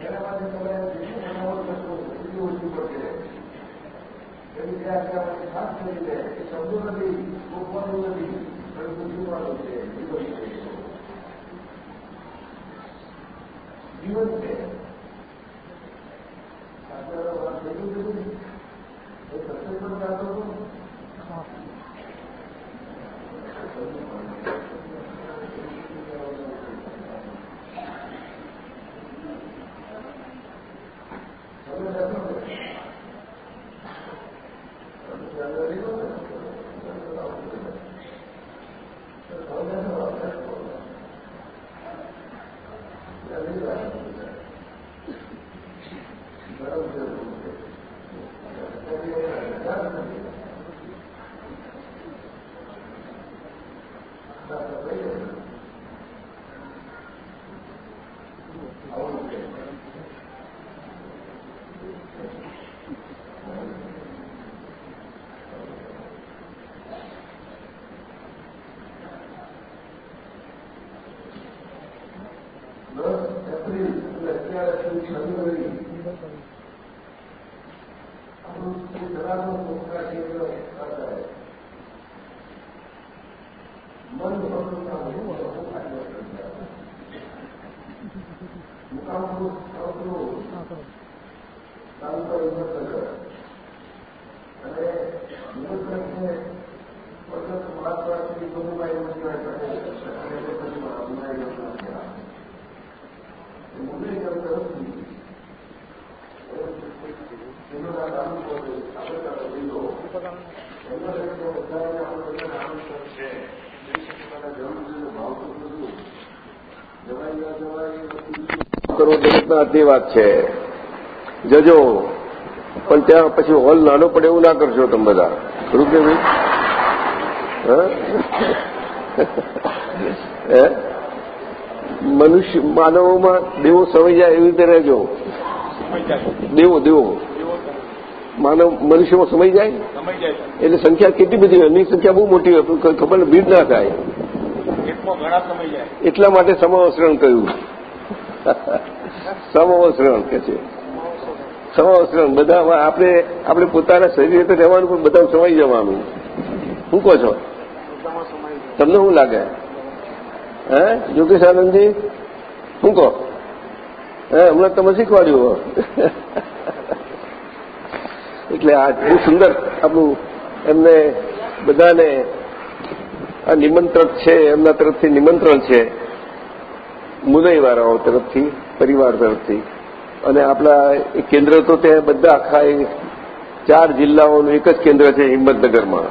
એના માટે તમે શબ્દો નથી ગોપવાનું નથી, પણ પૂછવાનું છે, જીવન છે. જીવન છે. અત્યારે વાત થઈ ગયું એ સત્સંગ પણ ચાલતો હતો દસ એપ્રિલ એટલે અત્યારે સુધી ફેબ્રુઆરી આપણું શ્રી જલાનું મુખ્ય કેન્દ્ર ખાતે મન ભગવતના મુકામનું સાવતું તાલુકા હિંમતનગર અને હિંમતનગરને પર્વત મહાત્મા શ્રી ગોવિંદભાઈ મુંજાઈ પટેલ અને તે પછી મહાત્માએ યોજના થયા મુંબઈ તરફથી એમના તાલુકો આપણે લીધો એમના લક્ષ્ય બધાને આપણે આમંત્રણ છે જરૂર ભાવતું બધું જવાય ના જવાય હાથની વાત છે. જજો પણ ત્યાં પછી હોલ નાનો પડે એવું ના કરશો તમે બધા. ખરું કે ભાઈ મનુષ્ય માનવોમાં દેવો સમય જાય એવી રીતે રહેજો. દેવો દેવો. માનવ મનુષ્યમાં સમય જાય? એટલે સંખ્યા કેટલી બધી એની સંખ્યા બહુ મોટી હોય ખબર ભીડ ના થાય. એટલા માટે સમાવસરણ કહ્યું સમાવસરણ કે છે. સમવસરણ બધામાં આપણે આપણે પોતાના શરીર તો રહેવાનું પણ બધા સમાઈ જવાનું. શું કહો છો? તમને શું લાગે? હે? યોગેશ આનંદજી? શું કહો? હે, હમણાં તમે શીખવાડ્યું એટલે આ બહુ સુંદર આપણું એમને બધાને આ નિમંત્રક છે, એમના તરફથી નિમંત્રણ છે. મુદયવાળાઓ તરફથી, પરિવાર તરફથી. અને આપણા કેન્દ્ર તો તે બધા આખા ચાર જિલ્લાઓનું એક જ કેન્દ્ર છે હિંમતનગરમાં.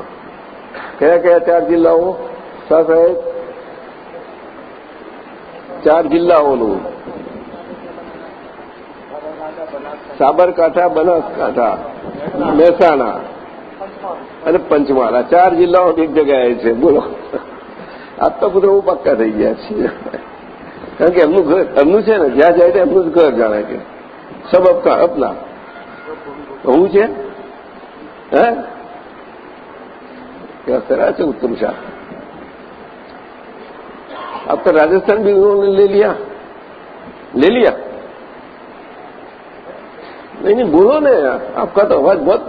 કયા કયા ચાર જિલ્લાઓ? શાહ સાહેબ? ચાર જિલ્લાઓનું. સાબરકાંઠા, બનાસકાંઠા, મહેસાણા અને પંચમહાલ. આ ચાર જિલ્લાઓ એક જગ્યાએ છે. બોલો. આ તો બધું હું પક્કા થઈ ગયા છીએ. કારણ કે એમનું ઘર એમનું છે ને જ્યાં જાય તો એમનું જ ઘર જાણે કે સબ અપના અપના હું છે હે क्या तरह से उत्तम शाह आपका राजस्थान भी उन्होंने ले लिया ले लिया नहीं नहीं बोलो ने आपका तो आवाज बहुत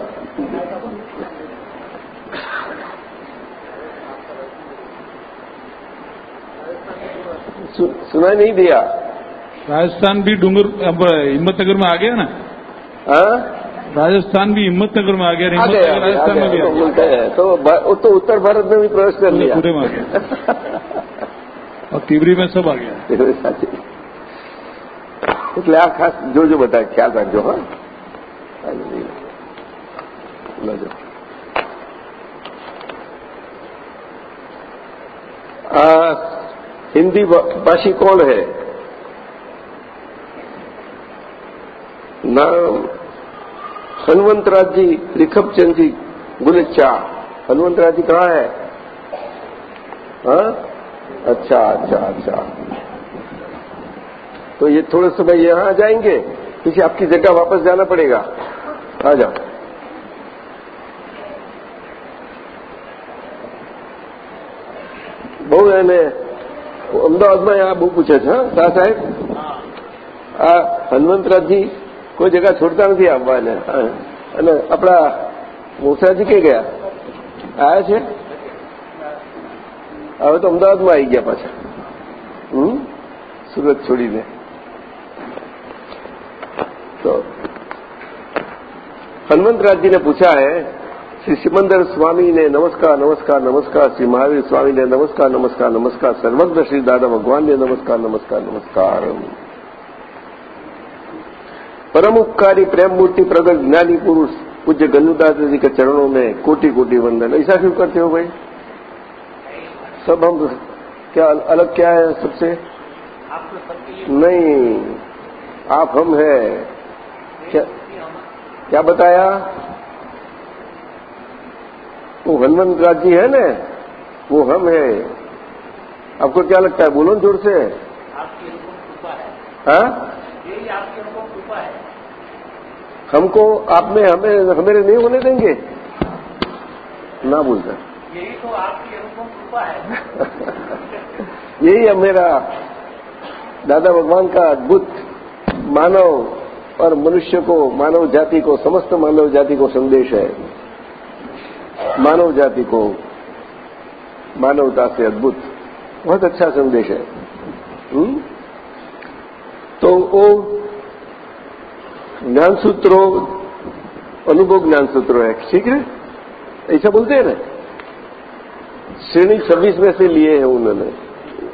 सु, सुनाई नहीं दिया राजस्थान भी डूंगर अब हिम्मतनगर में आ गया ना हाँ राजस्थान भी हिम्मतनगर में आ गया आ गया हिम्मतनगर आ राजस्थान में भी गया आ तो गया बोलते हैं तो ब- वो तो उत्तर भारत में भी प्रवेश कर लिया पूरे में आ गया और तिवरी में सब आ गया સાચી એટલે આ ખાસ જોજો બધા ખ્યાલ રાખજો હા લેજો. આ हिंदी भा- भाषी कौन है नाम हनुमंतराज जी रिखबचंद जी गुलच्चा हनुमंतराज जी कहाँ है हाँ अच्छा अच्छा अच्छा तो ये थोड़े समय यहां आ जाएंगे किसी आपकी जगह वापस जाना पड़ेगा आ जाओ બહુ એને અમદાવાદમાં આ બહુ પૂછે છે, હા સાહેબ? આ હનુમંતરાજજી કોઈ જગ્યા છોડતા નથી આવવાને અને આપણા મોસાજી કઈ ગયા? આવ્યા છે? હવે તો અમદાવાદમાં આવી ગયા પાછા. હમ? સુરત છોડીને. તો હનુમંતરાજજીને પૂછ્યા હે श्री सिमंदर स्वामी ने नमस्कार नमस्कार नमस्कार, श्री महावीर स्वामी ने नमस्कार नमस्कार नमस्कार, सर्वज्ञ श्री दादा भगवान ने नमस्कार नमस्कार नमस्कार। परम उपकारी प्रेम मूर्ति प्रगत ज्ञानी पुरुष, पूज्य गन्नुदास जी के चरणों में कोटि कोटि वंदन। ऐसा क्यों करते हो भाई? सब हम, क्या अलग क्या है सबसे? नहीं, आप हम है। क्या बताया? वो हनुमंत राज जी है ना वो हम है। आपको क्या लगता है? बोलो ज़ोर से। आपकी है। हाँ? है। हमको आप में हमें हमें नहीं होने देंगे। ना बोलता यही तो आपकी अनुपम कृपा है। यही है मेरा दादा भगवान का अद्भुत मानव और मनुष्य को मानव जाति को समस्त मानव जाति को संदेश है। मानव जाति को मानवता से अद्भुत। बहुत अच्छा संदेश है। हुँ? तो वो ज्ञान सूत्रों अनुभव ज्ञान सूत्रों है। ठीक है? ऐसा बोलते हैं ना? श्रेणी छब्बीस में से लिए हैं उन्होंने।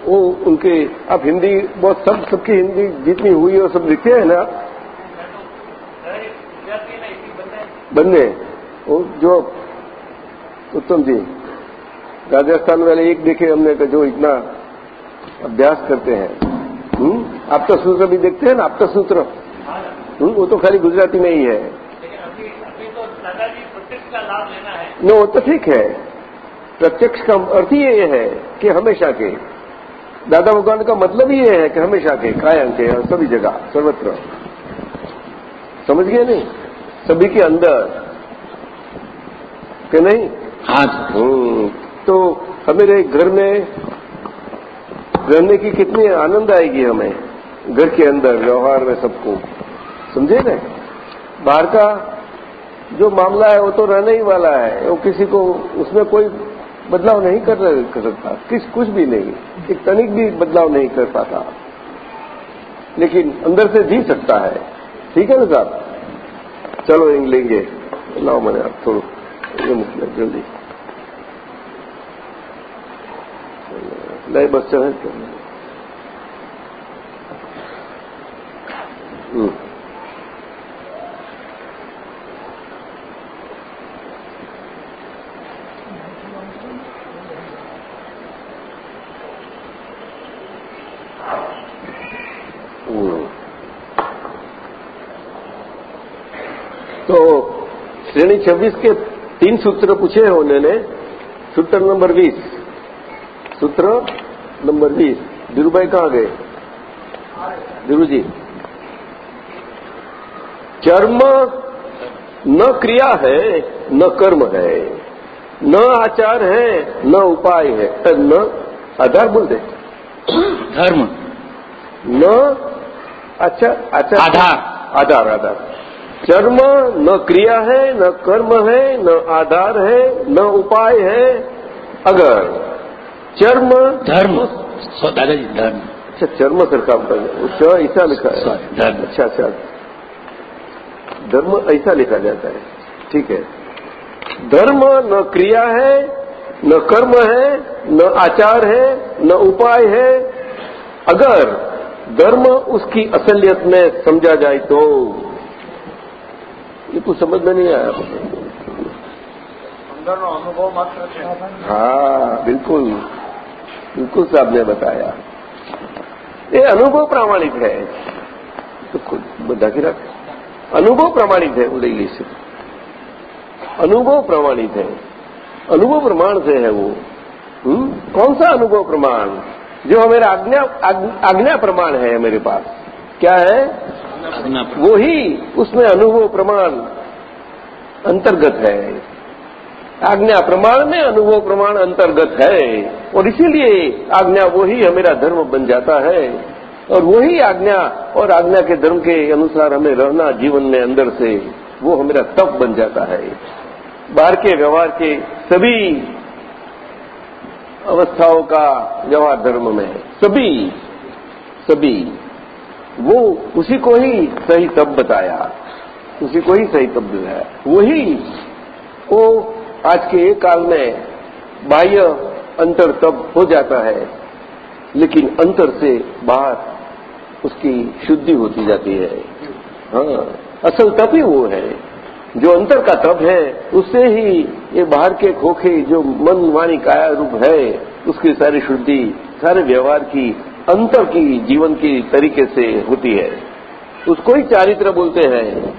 वो उनके आप हिंदी बहुत सब सबकी हिंदी जितनी हुई है सब लिखते हैं ना? बनने वो जो उत्तम जी, राजस्थान वाले एक देखे हमने कि जो इतना अभ्यास करते हैं। हम्म? आपका सूत्र भी देखते हैं ना, आपका सूत्र? हम्म? वो तो खाली गुजराती में ही है। नो वो तो ठीक है। प्रत्यक्ष का अर्थ ही ये है कि हमेशा के। दादा भगवान का मतलब ही ये है कि हमेशा के, कायम के, और सभी जगह, सर्वत्र। समझ गए नहीं? सभी के अंदर। कि नहीं? हाँ तो हमारे घर में रहने की कितनी आनंद आएगी हमें घर के अंदर व्यवहार में सबको। समझे ना? बाहर का जो मामला है वो तो रहने ही वाला है। वो किसी को उसमें कोई बदलाव नहीं कर, सकता। किस कुछ भी नहीं। एक तनिक भी बदलाव नहीं कर पाता। लेकिन अंदर से जी सकता है। ठीक है ना साहब? चलो लेंगे। लाओ मैंने आप थोड़ा जल्दी। नहीं, बस चले हम्म। हम्म। तो श्रेणी 26 के तीन सूत्र पूछे हैं उन्होंने, सूत्र नंबर 20 सूत्र नंबर बीस। धीरू भाई कहाँ गए? धीरू जी। चर्म न क्रिया है न कर्म है न आचार है न उपाय है। न आधार बोलते धर्म। न अच्छा अच्छा। आधार। आधार आधार। चर्म न क्रिया है न कर्म है न आधार है न उपाय है। अगर चर्म धर्म सो- दादाजी धर्म अच्छा चर्म सरकार बने च ऐसा लिखा है Sorry, धर्म। अच्छा अच्छा धर्म ऐसा लिखा जाता है ठीक है धर्म न क्रिया है न कर्म है न आचार है न उपाय है अगर धर्म उसकी असलियत में समझा जाए तो ये कुछ समझ में नहीं आया मुझे અંદરનો અનુભવ માત્ર છે हाँ बिल्कुल बिल्कुल साहब ने बताया। ये अनुभव प्रामाणिक है। तो खुद बता કી रख। अनुभव प्रमाणित है उदय से। अनुभव प्रमाणित है। अनुभव प्रमाण से है वो। हुँ? कौन सा अनुभव प्रमाण? जो हमारा आज्ञा आज्ञा प्रमाण है मेरे पास। क्या है? वो ही उसमें अनुभव प्रमाण अंतर्गत है। आज्ञा प्रमाण में अनुभव प्रमाण अंतर्गत है। और इसीलिए आज्ञा वही हमेरा धर्म बन जाता है। और वही आज्ञा और आज्ञा के धर्म के अनुसार हमें रहना जीवन में अंदर से वो हमेरा तप बन जाता है। बाहर के व्यवहार के सभी अवस्थाओं का व्यवहार धर्म में सभी सभी। वो उसी को ही सही तब बताया। उसी को ही सही तब बताया वही वो आज के एक काल में बाह्य अंतर तब हो जाता है, लेकिन अंतर से बाहर उसकी शुद्धि होती जाती है। हाँ असल तप ही वो है। जो अंतर का तप है, उससे ही ये बाहर के खोखे, जो मन वाणी काया रूप है, उसकी सारी शुद्धि, सारे व्यवहार की, अंतर की, जीवन की तरीके से होती है। उसको ही चारित्र बोलते हैं।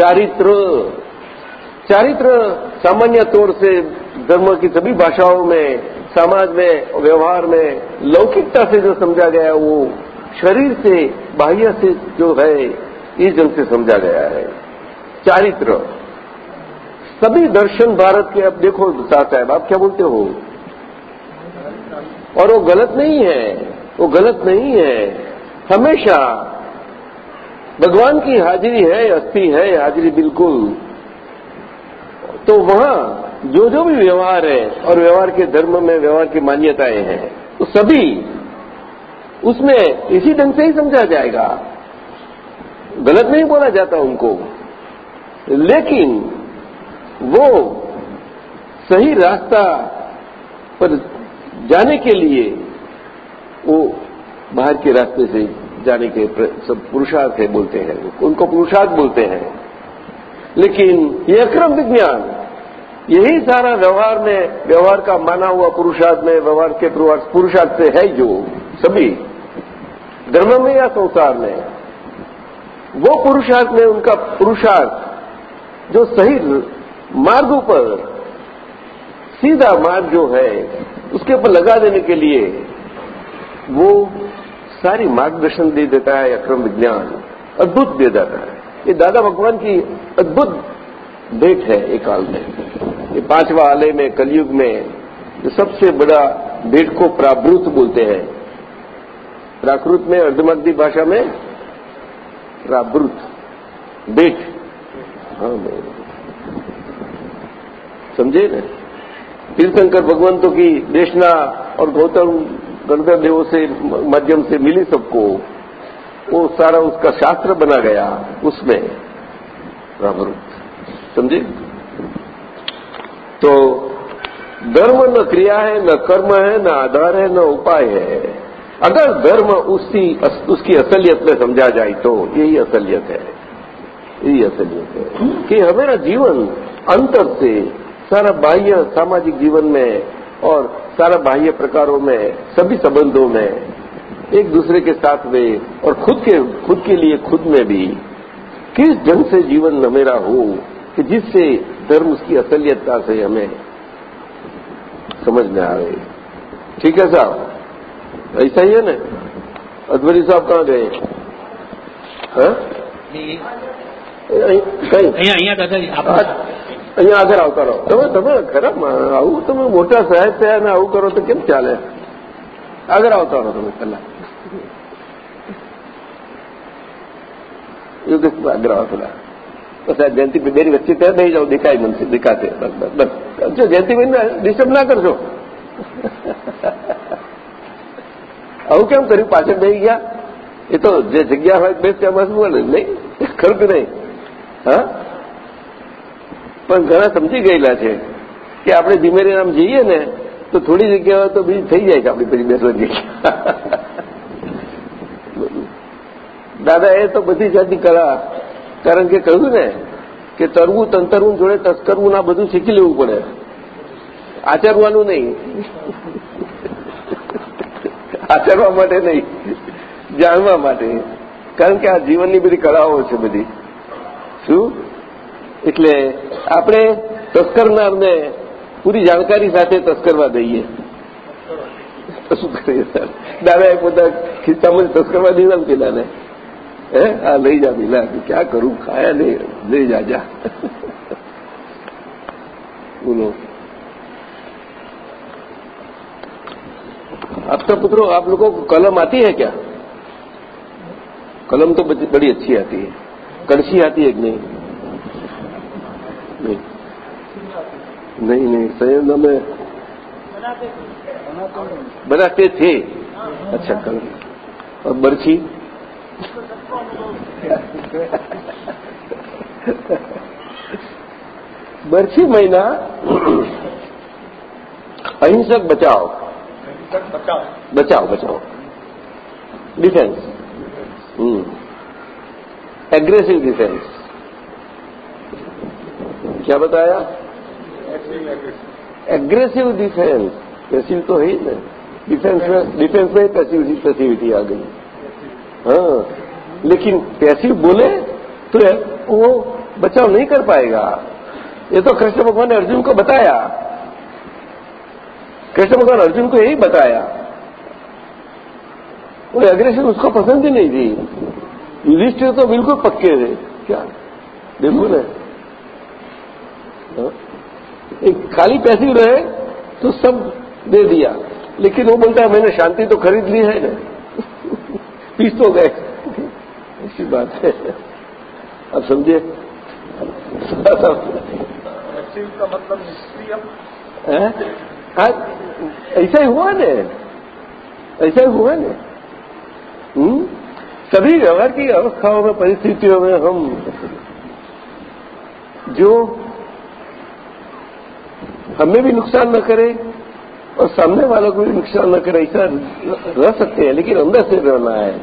चारित्र चारित्र सामान्य तौर से धर्म की सभी भाषाओं में, समाज में, व्यवहार में लौकिकता से जो समझा गया वो शरीर से, बाह्य से जो है इस ढंग से समझा गया है। चारित्र। सभी दर्शन भारत के, अब देखो साहब, आप क्या बोलते हो? और वो गलत नहीं है, वो गलत नहीं है। हमेशा भगवान की हाजिरी है, अस्थि है, हाजिरी बिल्कुल। तो वहाँ जो जो भी व्यवहार है और व्यवहार के धर्म में, व्यवहार की मान्यताएँ हैं तो सभी उसमें इसी ढंग से ही समझा जाएगा। गलत नहीं बोला जाता उनको। लेकिन वो सही रास्ता पर जाने के लिए वो बाहर के रास्ते से जाने के सब पुरुषार्थ है बोलते हैं। उनको पुरुषार्थ बोलते हैं। लेकिन ये अक्रम विज्ञान। यही सारा व्यवहार में, व्यवहार का माना हुआ पुरुषार्थ में, व्यवहार के पुरुषार्थ से है जो सभी। धर्म में या संसार में? वो पुरुषार्थ में, उनका पुरुषार्थ जो सही मार्गों पर, सीधा मार्ग जो है, उसके ऊपर लगा देने के लिए वो सारी मार्गदर्शन दे देता है अक्रम विज्ञान, अद्भुत दे देता है। ये दादा भगवान की अद्भुत भेंट है एक काल में। ये पांचवा आलय में, कलयुग में, जो सबसे बड़ा भेंट को प्रावृत बोलते हैं। प्राकृत में अर्धमग्धी भाषा में प्रावृत भेंट। हाँ समझे ना? तीर्थंकर भगवंतों की देशना और गौतम गणधर देवों से माध्यम से मिली सबको। वो सारा उसका शास्त्र बना गया उसमें। समझे? तो धर्म न क्रिया है, न कर्म है, न आधार है, न उपाय है। अगर धर्म उसकी उसकी असलियत में समझा जाए तो यही असलियत है। यही असलियत है कि हमारा जीवन अंतर से सारा बाह्य सामाजिक जीवन में और सारा बाह्य प्रकारों में, सभी संबंधों में एक दूसरे के साथ में और खुद के खुद के लिए खुद में भी किस ढंग से जीवन मेरा हो कि जिससे धर्म उसकी असलियतता से हमें समझ में आवे ठीक है साहब ऐसा ही है ना अद्वरी साहब कहाँ गए કઈ અહીંયા આગળ આવતા રહો તમે તમે ખરા આવું તમે મોટા સાહેબ થયા ને આવું કરો તો કેમ ચાલે આગળ આવતા રહો તમે પહેલા એવું કે આગળ આવો પેલા બસ આ જયંતિભાઈ વચ્ચે ત્યાં નહીં જાઓ, દેખાય મને, દેખાશે. બસ બસ બસ. જો જયંતિભાઈને ડિસ્ટર્બ ના કરશો આવું કેમ કર્યું? પાછળ નહીં ગયા. એ તો જે જગ્યા હોય બેસ ત્યાં બસ બોલે. નહીં, ખરું નહીં? હા? પણ ઘણા સમજી ગયેલા છે કે આપણે ધીમે આમ જઈએ ને, તો થોડી જગ્યા તો બીજી થઈ જાય છે આપણી પછી બેસવાની જગ્યા. દાદા એ તો બધી જાતની કળા, કારણ કે કહ્યું ને કે તરવું તંતરવું જોડે તસ્કરવું ના બધું શીખી લેવું પડે. આચરવાનું નહીં. આચરવા માટે નહીં. જાણવા માટે. કારણ કે આ જીવનની બધી કળાઓ છે બધી. શું? એટલે આપણે તસ્કરનારને પૂરી જાણકારી સાથે તસ્કરવા દઈએ. શું કરીએ? સર દાદાએ પોતા ખિસ્સામાં તસ્કરવા દીધા પેલાને. है? हाँ ले जा मिला कि क्या करूँ? खाया नहीं ले जा जा। बोलो। आपका पुत्रों आप लोगों को कलम आती है क्या? कलम तो बड़ी अच्छी आती है। कड़छी आती है कि नहीं? नहीं। नहीं, नहीं संयंत्र में बनाते थे। अच्छा कलम। और बर्छी? बर्छी महीना अहिंसक बचाओ बचाओ बचाओ डिफेंस एग्रेसिव डिफेंस क्या बताया? एग्रेसिव डिफेंस पैसिव तो है ही ना। डिफेंस में डिफेंस में पैसिव पैसिविटी आ गई। हाँ लेकिन पैसिव बोले तो वो बचाव नहीं कर पाएगा। ये तो कृष्ण भगवान ने अर्जुन को बताया। कृष्ण भगवान अर्जुन को यही बताया। वो एग्रेशन उसको पसंद ही नहीं थी। युधिष्ठिर तो बिल्कुल पक्के थे। क्या? बिल्कुल है हाँ? एक खाली पैसे रहे तो सब दे दिया। लेकिन वो बोलता है, मैंने शांति तो खरीद ली है ना। पीस तो गए। ऐसी बात है। अब समझे का मतलब निष्क्रिय हाँ ऐसा ही हुआ ने। ऐसा ही हुआ ने। हम्म? सभी व्यवहार की अवस्थाओं में परिस्थितियों में हम जो हमें भी नुकसान न करे और सामने वालों को भी नुकसान न करे, ऐसा रह सकते हैं, लेकिन अंदर से रहना है।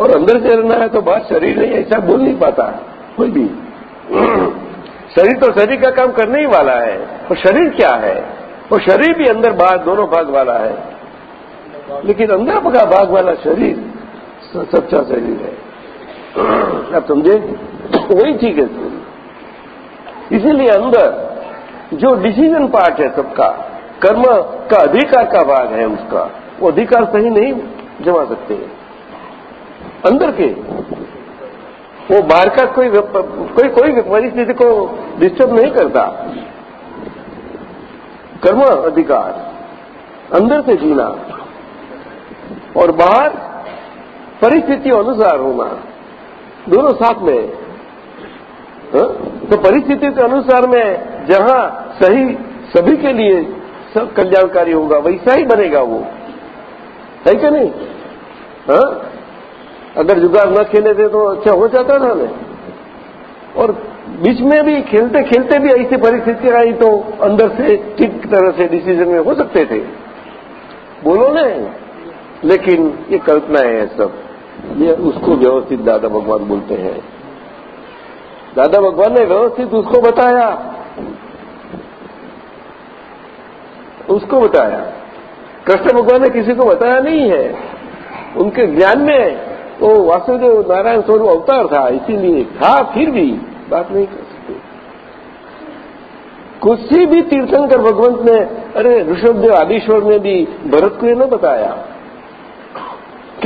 और अंदर से रहना है तो बात शरीर नहीं, ऐसा बोल नहीं पाता, कोई भी। शरीर तो शरीर का काम करने ही वाला है, और शरीर क्या है? और शरीर भी अंदर बाहर दोनों भाग वाला है। लेकिन अंदर का भाग वाला शरीर सच्चा शरीर है। आप समझे? वही ठीक है। इसीलिए अंदर जो डिसीज़न पार्ट है सबका कर्म का अधिकार का भाग है उसका। वो अधिकार सही नहीं जमा सकते अंदर के, वो बाहर का कोई कोई कोई परिस्थिति को डिस्टर्ब नहीं करता। कर्म अधिकार, अंदर से जीना और बाहर परिस्थितियों अनुसार होना। दोनों साथ में, हा? तो परिस्थिति के अनुसार में जहाँ सही सभी के लिए सब कल्याणकारी होगा, वैसा ही बनेगा वो। है क्या नहीं? हा? अगर जुगाड़ न खेले थे तो अच्छा हो जाता था ना। और बीच में भी खेलते खेलते भी ऐसी परिस्थिति आई तो अंदर से ठीक तरह से डिसीज़न में हो सकते थे। बोलो ने। लेकिन ये कल्पना है सब। ये उसको व्यवस्थित दादा भगवान बोलते हैं। दादा भगवान ने व्यवस्थित उसको बताया। उसको बताया। कृष्ण भगवान ने किसी को बताया नहीं है। उनके ज्ञान में वो वासुदेव नारायण स्वरूप अवतार था, इसीलिए था, फिर भी बात नहीं कर सकते। किसी भी तीर्थंकर भगवंत ने, अरे ऋषभदेव आदिश्वर ने भी भरत को ये न बताया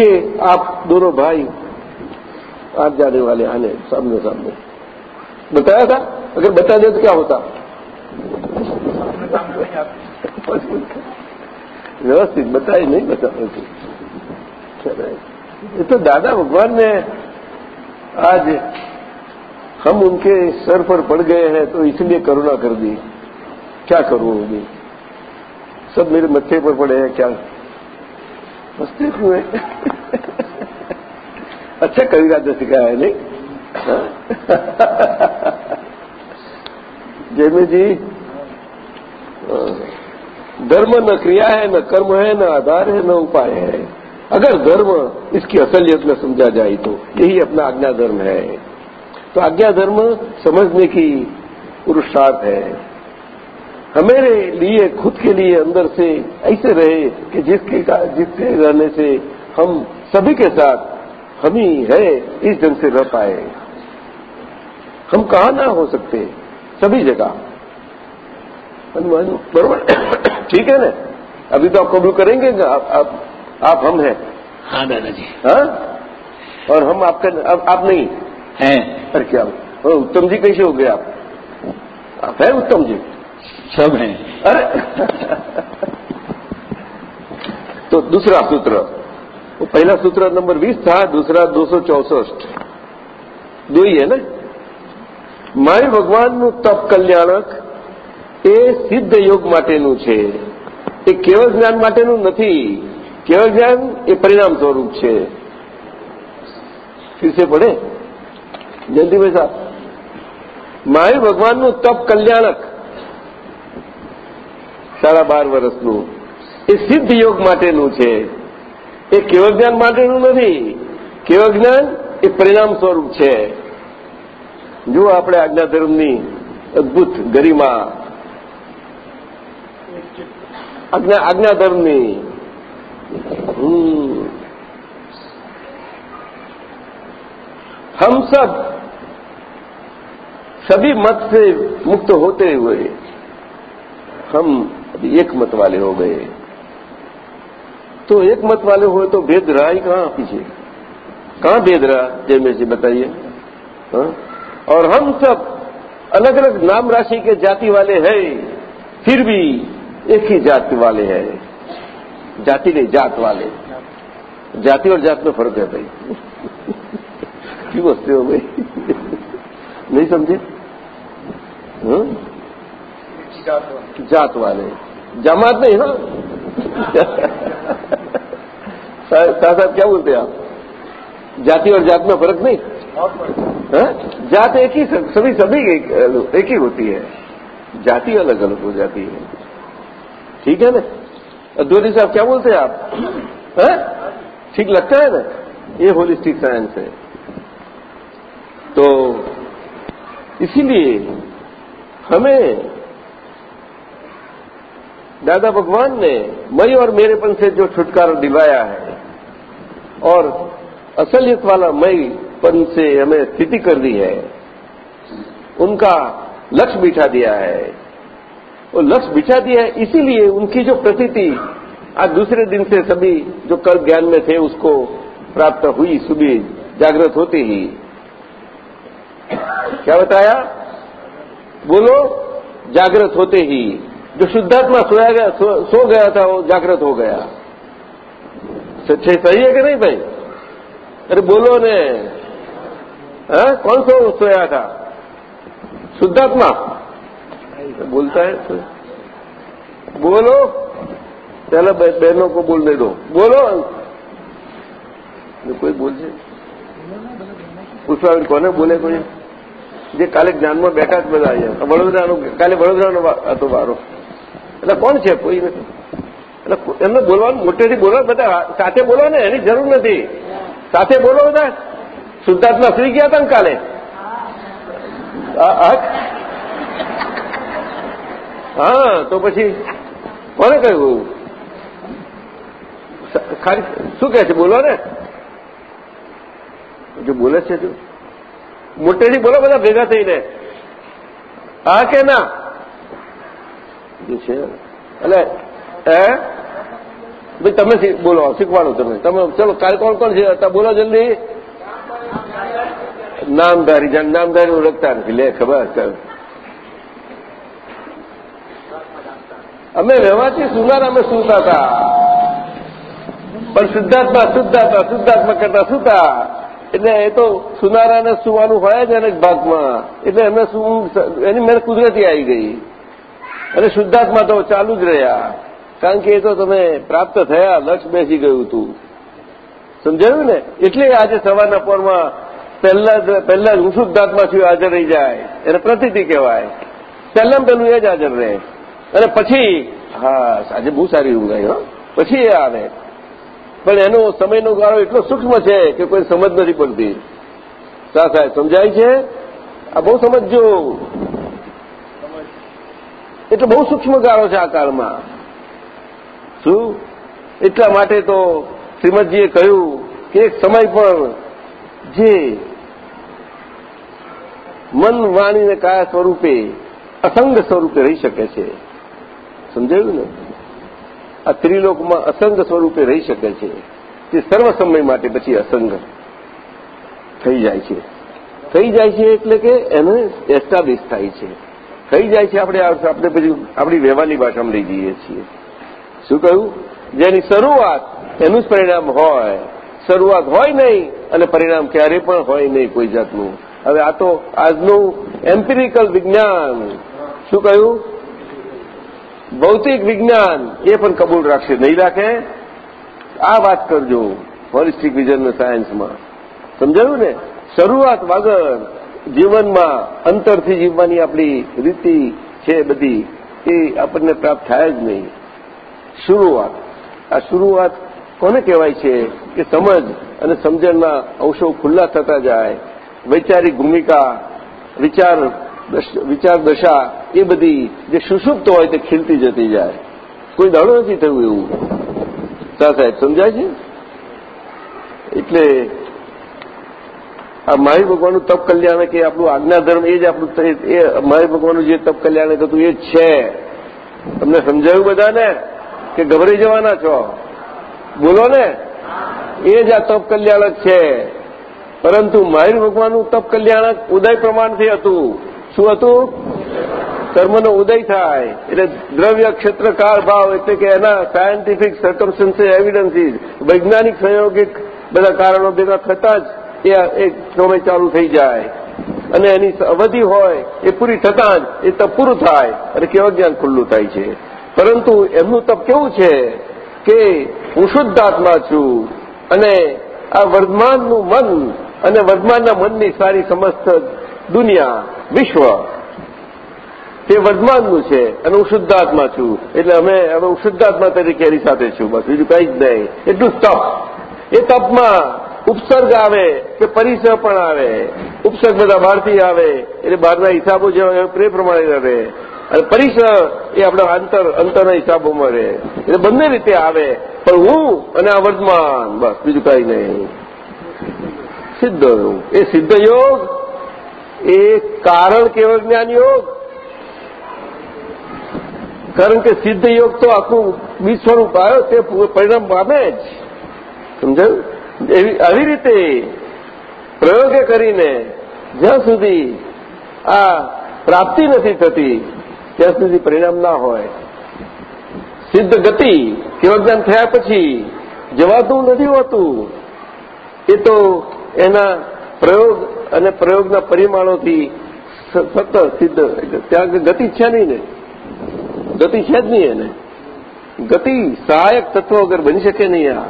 कि आप दोनों भाई आप जाने वाले आने सामने सामने। बताया था? अगर बता दे तो क्या होता? बताए नहीं बता ये तो दादा भगवान ने आज हम उनके सर पर पड़ गए हैं तो इसलिए करुणा कर दी। क्या करूँ होगी सब मेरे मत्थे पर पड़े हैं, क्या? हँसते हुए अच्छा कविता ने सिखाया है, नहीं? जयमी जी। धर्म न क्रिया है, न कर्म है, न आधार है, न उपाय है। अगर धर्म इसकी असलियत में समझा जाए तो यही अपना आज्ञा धर्म है। तो आज्ञा धर्म समझने की पुरुषार्थ है। हमारे लिए, खुद के लिए अंदर से ऐसे रहे कि जिसके जिसके रहने से हम सभी के साथ हम ही है, इस ढंग से रह पाए। हम कहा ना हो सकते, सभी जगह। बरोबर ठीक है ना अभी तो आप कबूल करेंगे ना आप, आप, आप हम हैं हाँ दादाजी हाँ और हम आपका अब आप नहीं हैं अरे क्या ओ, उत्तम जी कैसे हो गए आप आप हैं उत्तम जी सब हैं अरे तो दूसरा सूत्र वो पहला सूत्र नंबर 20 था दूसरा दो सौ चौसठ दो ही है ને માય ભગવાનનું તપ કલ્યાણક એ સિદ્ધ યોગ માટેનું છે. એ કેવળ જ્ઞાન માટેનું નથી. કેવળ જ્ઞાન એ પરિણામ સ્વરૂપ છે. ફીરસે પડે જયંતિભાઈ સાહેબ, મારે ભગવાનનું તપ કલ્યાણક સાડા બાર વર્ષનું. એ સિદ્ધ યોગ માટેનું છે. એ કેવળ જ્ઞાન માટેનું નથી. કેવળ જ્ઞાન એ પરિણામ સ્વરૂપ છે. જુઓ આપણે આજ્ઞાધર્મની અદભુત ગરિમા. आज्ञा अज्ञा अज्ञाधर्मी हम्म। हम सब, सभी मत से मुक्त होते हुए, हम अभी एक मत वाले हो गए। तो एक मत वाले हुए तो भेद रहा ही कहाँ पीछे? कहाँ भेद रहा? जय जयमेश जी बताइए। हाँ? और हम सब अलग अलग नाम राशि के जाति वाले हैं, फिर भी एक ही जाति वाले हैं। जाति नहीं जात वाले। जाति और जात में फ़र्क है भाई। क्यों हँसते हो भाई? नहीं समझे? हाँ? जात वाले। जमात नहीं ना? साहब क्या बोलते हैं आप? जाति और जात में फ़र्क नहीं? हाँ? जात एक ही सभी सभी एक, एक ही होती है। जाति अलग अलग हो जाती है। ठीक है ना? अद्वैती साहब, क्या बोलते हैं आप? हाँ? ठीक लगता है ना? ये होलिस्टिक साइंस है। तो इसीलिए हमें दादा भगवान ने मई और मेरेपन से जो छुटकारा दिलाया है और असलियत वाला मईपन से हमें स्थिति कर दी है, उनका लक्ष्य बिठा दिया है। वो लक्ष्य बिठा दिया है इसीलिए उनकी जो प्रतीति आज दूसरे दिन से सभी जो कल ज्ञान में थे उसको प्राप्त हुई सुबह जागृत होते ही। क्या बताया? बोलो जागृत होते ही। जो शुद्धात्मा सोया गया सो, सो गया था वो जागृत हो गया। सच्चे सही है कि नहीं भाई? अरे बोलो ने। हा? कौन सो सोया था? शुद्धात्मा। बोलता है तो बोलो पहले बहनों को बोलने दो बोलो કોઈ બોલશે પૂછવા કોને બોલે કોઈ જે કાલે જ્ઞાનમાં બેઠા જ બધા અહીંયા વડોદરાનો કાલે વડોદરાનો હતો વારો એટલે કોણ છે કોઈ નથી એટલે એમને બોલવાનું મોટેથી બોલો બધા સાથે બોલો ને એની જરૂર નથી સાથે બોલો બધા શુદ્ધાત્મા સુઈ ગયા હતા ને કાલે હા, તો પછી કોને કહ્યું? ખાલી શું કહે છે? બોલો ને. જો બોલે છે તું. મોટેથી બોલો, બધા ભેગા થઈને. હા કે ના? છે. એટલે, હે? ભાઈ, તમે બોલો, શીખવાડો તમે. તમે, ચલો, કાલે કોણ કોણ છે? બોલો જલ્દી. નામધારી નામધારી ઓળખતા નથી લે, ખબર અમે રહેવાથી સુનાર અમે સુતા હતા. પણ શુદ્ધાત્મા હતા સિદ્ધાર્થમાં કરતા સુતા. એટલે એ તો સુનારાને સુવાનું હોય જ અનેક ભાગમાં. એટલે એમને એની મેં કુદરતી આવી ગઈ. અને શુદ્ધાત્મા તો ચાલુ જ રહ્યા. કારણ કે એ તો તમે પ્રાપ્ત થયા, લક્ષ બેસી ગયું હતું. સમજાયું ને? એટલે આજે સવારના પોરમાં પહેલા પહેલા હું શુદ્ધાત્મા છું હાજર રહી જાય. એને પ્રતિથી કહેવાય. પહેલા પહેલું એ જ હાજર રહે. અને પછી, હા, આજે બહુ સારી ઊંઘ આવી પછી આવે. પણ એનો સમયનો ગાળો એટલો સૂક્ષ્મ છે કે કોઈ સમજ નથી પડતી. સા સાહેબ, સમજાય છે? આ બહુ સમજજો. એટલે બહુ સૂક્ષ્મ ગાળો છે આ કાળમાં. શું? એટલા માટે તો શ્રીમદજીએ કહ્યું કે એક સમય પર જે મન વાણીને કાયા સ્વરૂપે, અસંગ સ્વરૂપે રહી શકે છે. સમજાયું ને? આ ત્રિલોકમાં અસંગ સ્વરૂપે રહી શકે છે. તે સર્વ સમય માટે પછી અસંગ થઈ જાય છે. થઈ જાય છે એટલે કે એને એસ્ટાબ્લિશ થાય છે. થઈ જાય છે આપણે આપણે પછી આપણી વ્યવહારની ભાષામાં લઈ જઈએ છીએ. શું કહ્યું? જેની શરૂઆત એનું જ પરિણામ હોય. શરૂઆત હોય નહીં અને પરિણામ ક્યારે પણ હોય નહીં કોઈ જાતનું. હવે આ તો આજનું એમ્પિરિકલ વિજ્ઞાન. શું કહ્યું? ભૌતિક વિજ્ઞાન એ પણ કબૂલ રાખશે, નહીં રાખે? આ વાત કરજો હોલિસ્ટિક વિઝન સાયન્સમાં. સમજાયું ને? શરૂઆત વગર જીવનમાં અંતરથી જીવવાની આપણી રીતિ છે બધી, એ આપણને પ્રાપ્ત થાય જ નહીં. શરૂઆત. આ શરૂઆત કોને કહેવાય છે? કે સમજ અને સમજણના અંશો ખુલ્લા થતા જાય. વૈચારિક ભૂમિકા, વિચાર વિચાર દશા એ બધી જે સુષુપ્ત હોય તે ખીલતી જતી જાય. કોઈ દાડો નથી થયું એવું. ચા સાહેબ, સમજાય છે? એટલે આ મારી ભગવાનનું તપ કલ્યાણ કે આપણું આજ્ઞાધર્મ એ જ આપણું એ મારી ભગવાનનું જે તપ કલ્યાણ હતું એ જ છે. તમને સમજાયું બધાને? કે ગભરાઈ જવાના છો? બોલો ને. એ જ આ તપ કલ્યાણક છે. પરંતુ મહાવીર ભગવાનનું તપ કલ્યાણક ઉદય પ્રમાણથી હતું. શું હતું? કર્મનો ઉદય થાય. એટલે દ્રવ્ય ક્ષેત્ર કાળ ભાવ એટલે કે એના સાયન્ટિફિક સર્કમસ્ટન્સીસ એવિડન્સીસ વૈજ્ઞાનિક સંયોગિક બધા કારણો ભેગા થતા જ એ સમય ચાલુ થઈ જાય. અને એની અવધિ હોય એ પૂરી થતાં જ એ તપ પૂરું થાય અને કેવા જ્ઞાન ખુલ્લું થાય છે. પરંતુ એમનું તપ કેવું છે કે હું શુદ્ધ આત્મા છું અને આ વર્ધમાનનું મન અને વર્ધમાનના મનની સારી સમસ્ત દુનિયા, વિશ્વ. તે વર્ધમાનનું છે અને હું શુદ્ધાત્મા છું. એટલે અમે હવે હું શુદ્ધાત્મા તરીકે એની સાથે છું. બસ બીજું કંઈ જ નહીં. એટલું તપ. એ તપમાં ઉપસર્ગ આવે કે પરિસર પણ આવે. ઉપસર્ગ બધા બહારથી આવે. એટલે બહારના હિસાબો જે પ્રે પ્રમાણે રહે. અને પરિસર એ આપણા અંતર, અંતરના હિસાબોમાં રહે. એટલે બંને રીતે આવે. પણ હું અને આ વર્તમાન. બસ બીજું કંઈ નહીં. સિદ્ધ એ સિદ્ધ યોગ એ કારણ કેવો જ્ઞાન યોગ કારણ કે સિદ્ધ યોગ તો આખું બીજ સ્વરૂપ આવ્યો તે પરિણામ પામે જ સમજાયું એવી આવી રીતે પ્રયોગે કરીને જ્યાં સુધી આ પ્રાપ્તિ નથી થતી ત્યાં સુધી પરિણામ ના હોય। સિદ્ધ ગતિ જ્ઞાન થયા પછી જવાતું નથી હોતું એ તો એના પ્રયોગ અને પ્રયોગના પરિમાણોથી સતત સિદ્ધ ત્યાં ગતિ છે નહીં ને? ગતિ છે જ નહીં એને. ગતિ સહાયક તત્વ વગર બની શકે નહીં આ.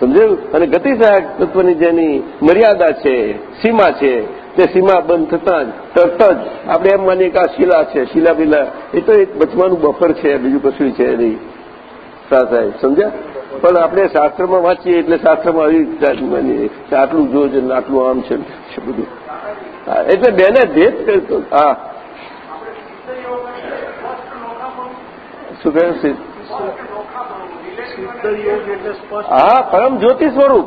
સમજાયું? અને ગતિ સહાયક તત્વની જેની મર્યાદા છે, સીમા છે, તે સીમા બંધ થતાં જ, તરત જ. આપણે એમ માનીએ કે આ શિલા છે. શિલા બિલા એ તો એક બચવાનું બફર છે, બીજું કશું છે નહીં. સાહેબ, સમજ્યા? પણ આપણે શાસ્ત્રમાં વાંચીએ એટલે શાસ્ત્રમાં આવી આટલું જોજે આટલું આમ છે બધું. એટલે બેને ભેદ કરતો. હા. શું કહ્યું હા, પરમ જ્યોતિ સ્વરૂપ.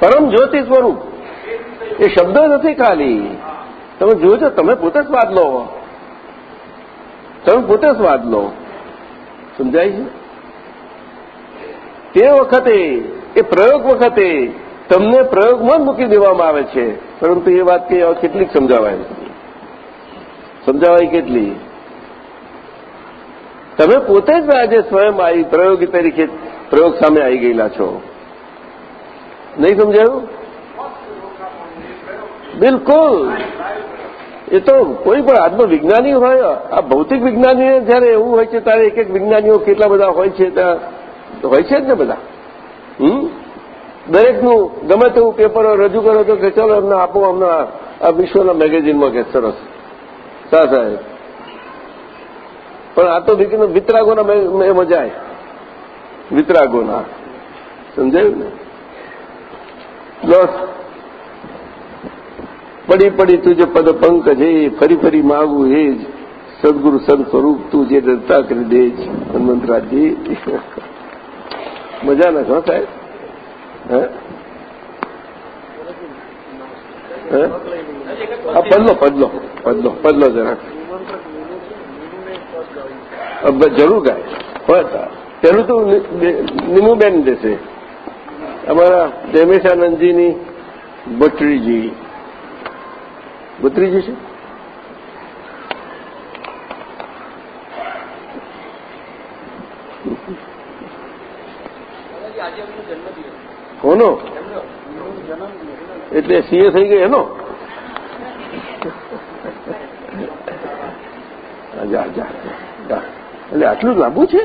પરમ જ્યોતિ સ્વરૂપ. એ શબ્દ નથી ખાલી. તમે જોજો, તમે પોતે સ્વાદ લો. તમે પોતે સ્વાદ લો. સમજાય છે? તે વખતે, એ પ્રયોગ વખતે તમને પ્રયોગમાં જ મૂકી દેવામાં આવે છે. પરંતુ એ વાત કે કેટલીક સમજાવાય? સમજાવાય કેટલી? તમે પોતે જ આજે સ્વયં આવી પ્રયોગી તરીકે પ્રયોગ સામે આવી ગયેલા છો. નહીં સમજાયું? બિલકુલ. એ તો કોઈ પણ આત્મવિજ્ઞાની હોય, આ ભૌતિક વિજ્ઞાનીને જયારે એવું હોય છે, ત્યારે એક એક વિજ્ઞાનીઓ કેટલા બધા હોય છે ત્યાં હોય છે જ ને બધા? હમ? દરેકનું ગમે તેવું પેપર રજૂ કરો તો કે ચલો એમને આપો અમને આ વિશ્વના મેગેઝિનમાં કે સરસ. સા સાહેબ. પણ આ તો વિતરાગોના એમાં જાય. વિતરાગોના. સમજાયું ને? બસ. પડી પડી તુજે પદ પંકજ, હે, ફરી ફરી માગું એ જ. સદગુરુ સંત સ્વરૂપ તું જે દત્તા કરી દે જ. હનુમંતરાજી મજા ના છો સાહેબ? હે? પદલો પદલો પદલો પદલો જરાક જરૂર ગાય. પણ પેલું તો નીમુબેન દેશે. અમારા દેમેશાનંદજીની ભટ્ટરીજી ભત્રીજી છે? કોનો એટલે સીએ થઈ ગઈ એનો? જા જા જા એટલે આટલું લાંબુ છે?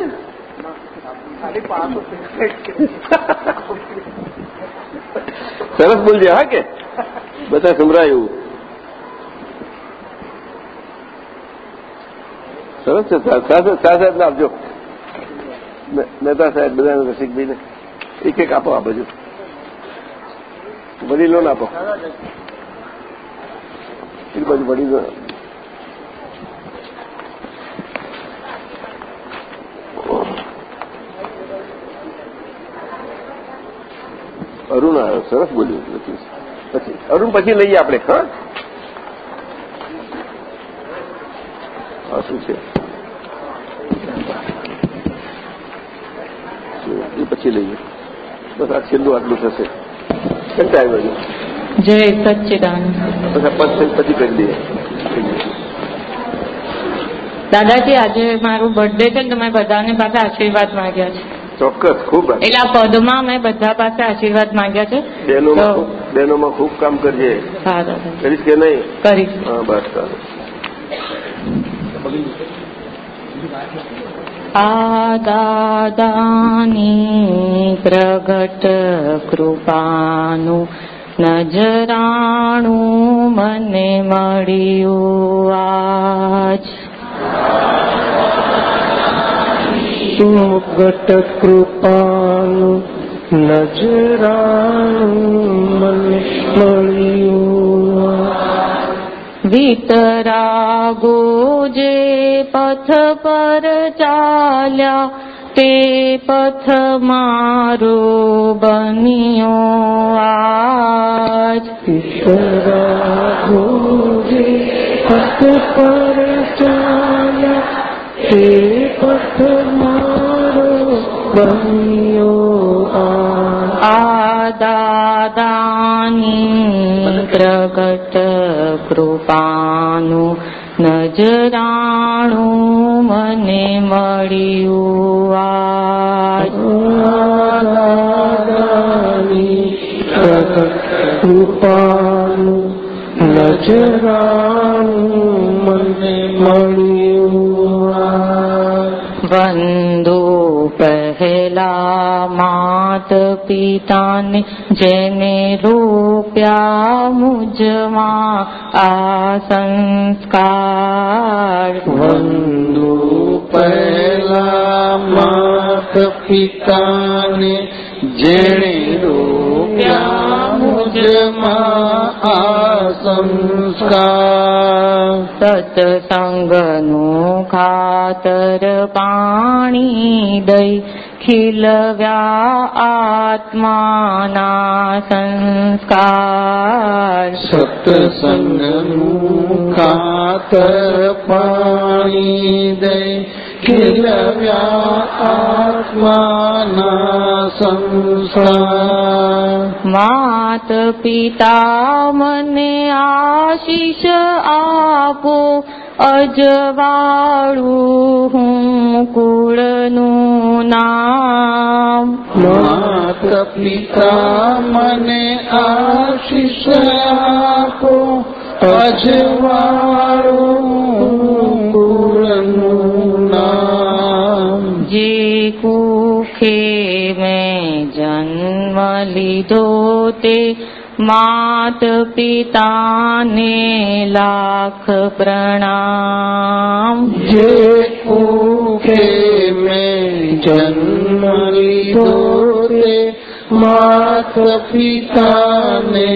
સરસ બોલજે હા કે? બધા સંભળાયું સરસ છે શાહ સાહેબને આપજો મહેતા સાહેબ બધાને રસિકભાઈને. એક એક આપો આ બાજુ. વડીલોને આપો. એક બાજુ વડીલો અરુણ આવ્યો સરસ બોલ્યું પછી, અરુણ પછી લઈએ આપણે, હા? શું છે? એ પછી લઈએ. બસ આ છેલ્લું આટલું થશે. કંટાળી બાજુ જય સચ્ચિદાનંદ પછી પદ પછી કરી દઈએ. દાદાજી આજે મારું બર્થડે છે ને તમે બધાને પાસે આશીર્વાદ માંગ્યા છે. ચોક્કસ ખૂબ એટલે આ પદમાં મેં બધા પાસે આશીર્વાદ માંગ્યા છે. બહેનોમાં બહેનોમાં ખૂબ કામ કરજે હા દાદા કરીશ કે નહીં? કરીશ. હા બસ સારું આ દાદાની પ્રગટ કૃપાનું નજરાણું મને મળ્યું આજ સુગટ કૃપાનું નજરાણું મને મળ્યું વિતરાગો જે પથ પર ચાલ્યા, તે પથ મારો બન્યો આજ. વિતરાગો જે પથ પર ચાલ્યા, તે પથ મારો બન્યો આ આ પ્રગટ કૃપાનું નજરાણું મને મળ્યું આજ દાદાની પ્રગટ કૃપાનું નજરાણું મને મળ્યું આ પહેલા માત પિતાને જેને રૂપ્યા મુજમાં આ સંસ્કાર વંદુ પહેલા માત પિતાને જેણે રૂપ્યા મુજમાં આ સંસ્કાર. સત્સંગનું ખાતર પાણી દઈ ખીલવ્યા આત્માના સંસ્કાર સત્સંગનું ખાતર પાણી દે ખીલવ્યા આત્માના સંસ્કાર માત પિતા મને આશીષ આપો અજવાળું હું કુળનું નામ. માત પિતા મને આશીષ આપો અજવાળું કુળનું નામ. જે કુખે મેં જન્મ લીધો તે માત પિતાને લાખ પ્રણામ જે કુખે મેં જન્મ લીધો તે માત પિતાને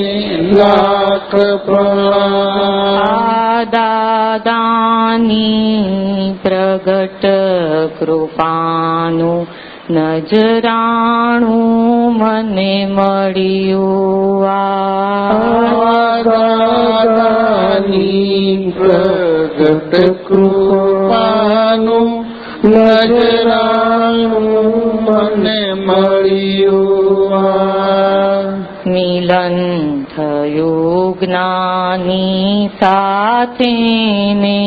લાખ પ્રણામ આ દાદાની પ્રગટ કૃપાનું નજરાણું મને મળ્યું આદાની પ્રગટ કૃપાનું નજરાણું મને મળ્યું મિલન થયું જ્ઞાની સાથે ને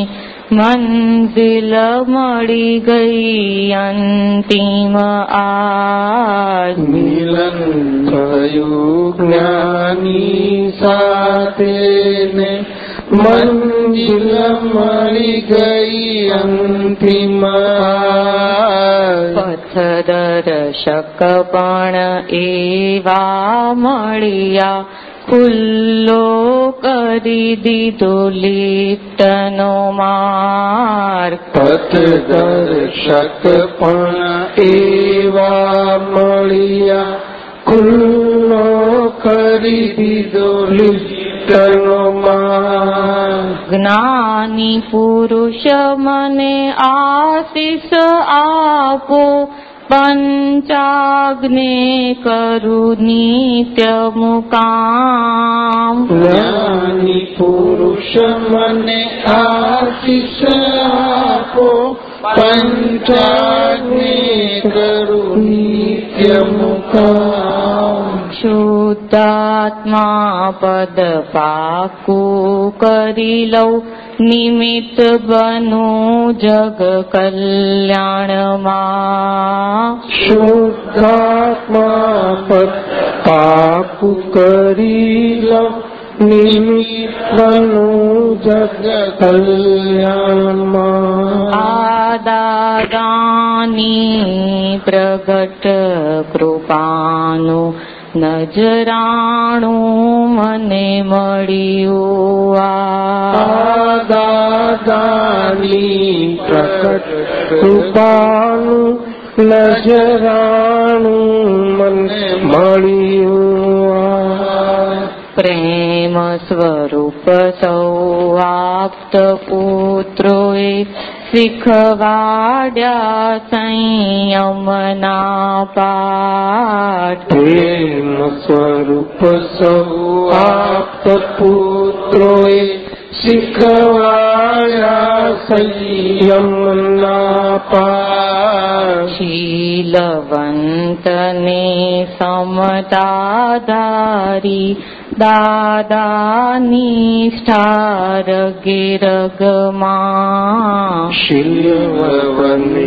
મંઝિલ મળી ગઈ અંતિમ આ મિલન થયું જ્ઞાની સાથે ને મંજિલ મળી ગઈ અંતિમ પથ દર્શક પણ એવા મળ્યા ખુલ્લો કરી દીધો લિફ્ટનો માર્ગ પથદર્શક પણ એવા મળ્યા, ખુલ્લો કરી દીધો લિફ્ટનો માર્ગ. જ્ઞાની પુરુષ મને આશીષ આપો. પંચાગ્ને કરું નિત્ય મુકામ જ્ઞાની પુરુષ મને આશીષ આપો. પંચાગ્ને કરું નિત્ય મુકામ શુદ્ધાત્મા પદ પાકું કરી લઉં. નિમિત્ત બનું જગ કલ્યાણમાં. શુદ્ધાત્મા પાપુ કરી લો નિમિત્તનું જગ કલ્યાણમાં. આ દાદાની પ્રગટ કૃપાનું નજરાણું મને મળ્યું આ. દાદાની પ્રકટ કૃપાનું નજરાણું મને મળ્યું પ્રેમ સ્વરૂપ સૌ આપ્ત પુત્રોએ શીખવાડ્યા સંયમના પાઠ. પ્રેમ સ્વરૂપ સૌ આપ પુત્રોએ શીખવાયા સંયમના પાઠ. શીલવંતને સમતાધારી દાદાની સ્ટાર ગિરગમાં શિલ્વવંતને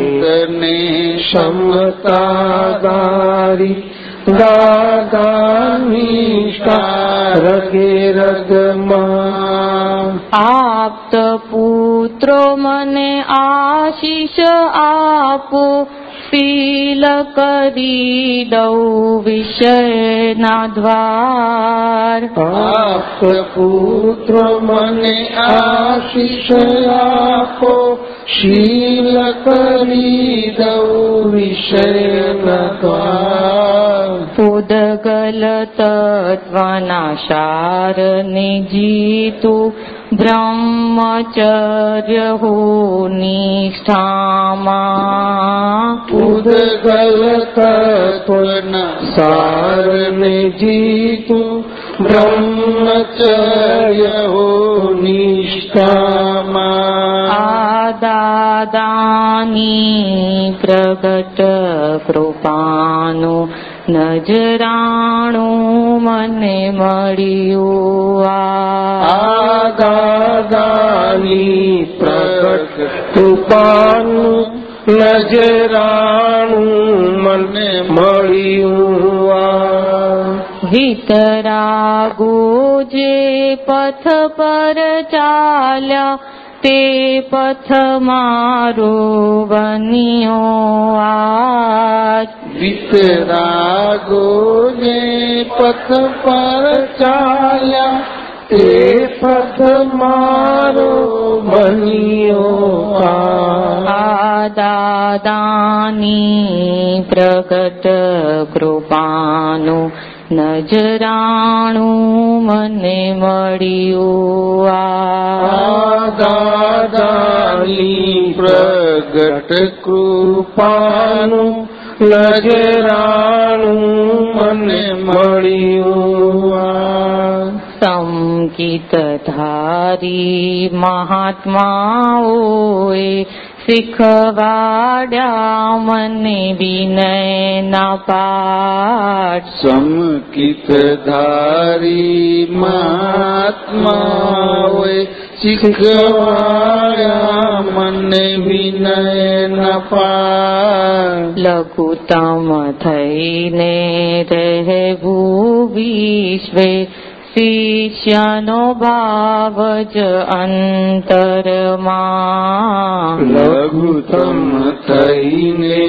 ક્ષમતાદારી દાદાની સ્ટાર ગિરગમાં આપત પુત્રો મને આશીષ આપો દઉં વિષયના દ્વાર પુત્ર મને આશીષ આપો શીલ કરી દઉં વિષય ઉદગલ તત્વના સારને જીતું બ્રહ્મચર્ય હો નિષ્ઠામાં ઉદગલ તત્વના સારને જીતું બ્રહ્મચર્ય હો નિષ્ઠામાં આ દાદાની પ્રગટ કૃપાનું નજરાણું મને મળ્યું આ. દાદાની પ્રગટ કૃપાનું નજરાણું મને મળ્યું આ. વિતરાગો જે પથ પર ચાલ્યા તે પથ મારો બન્યો આજ. વિતરાગો જે પથ પર ચાલ્યા તે પથ મારો બન્યો આ દાદાની પ્રગટ કૃપાનું નજરાણું મને મળ્યું આ. દાદાની પ્રગટ કૃપાનું નજરાણું મને મળ્યું આ. સંકિત ધારી મહાત્માઓએ શીખવાડ્યા મને વિનયના પાઠ. સમકિત ધારી મહાત્માઓએ શીખવાડ્યા મને વિનય પાઠ. લઘુતમ થઈને રહેવું વિશ્વે શિષ્યનો ભાવ જ અંતરમાં લઘુતમ થઈને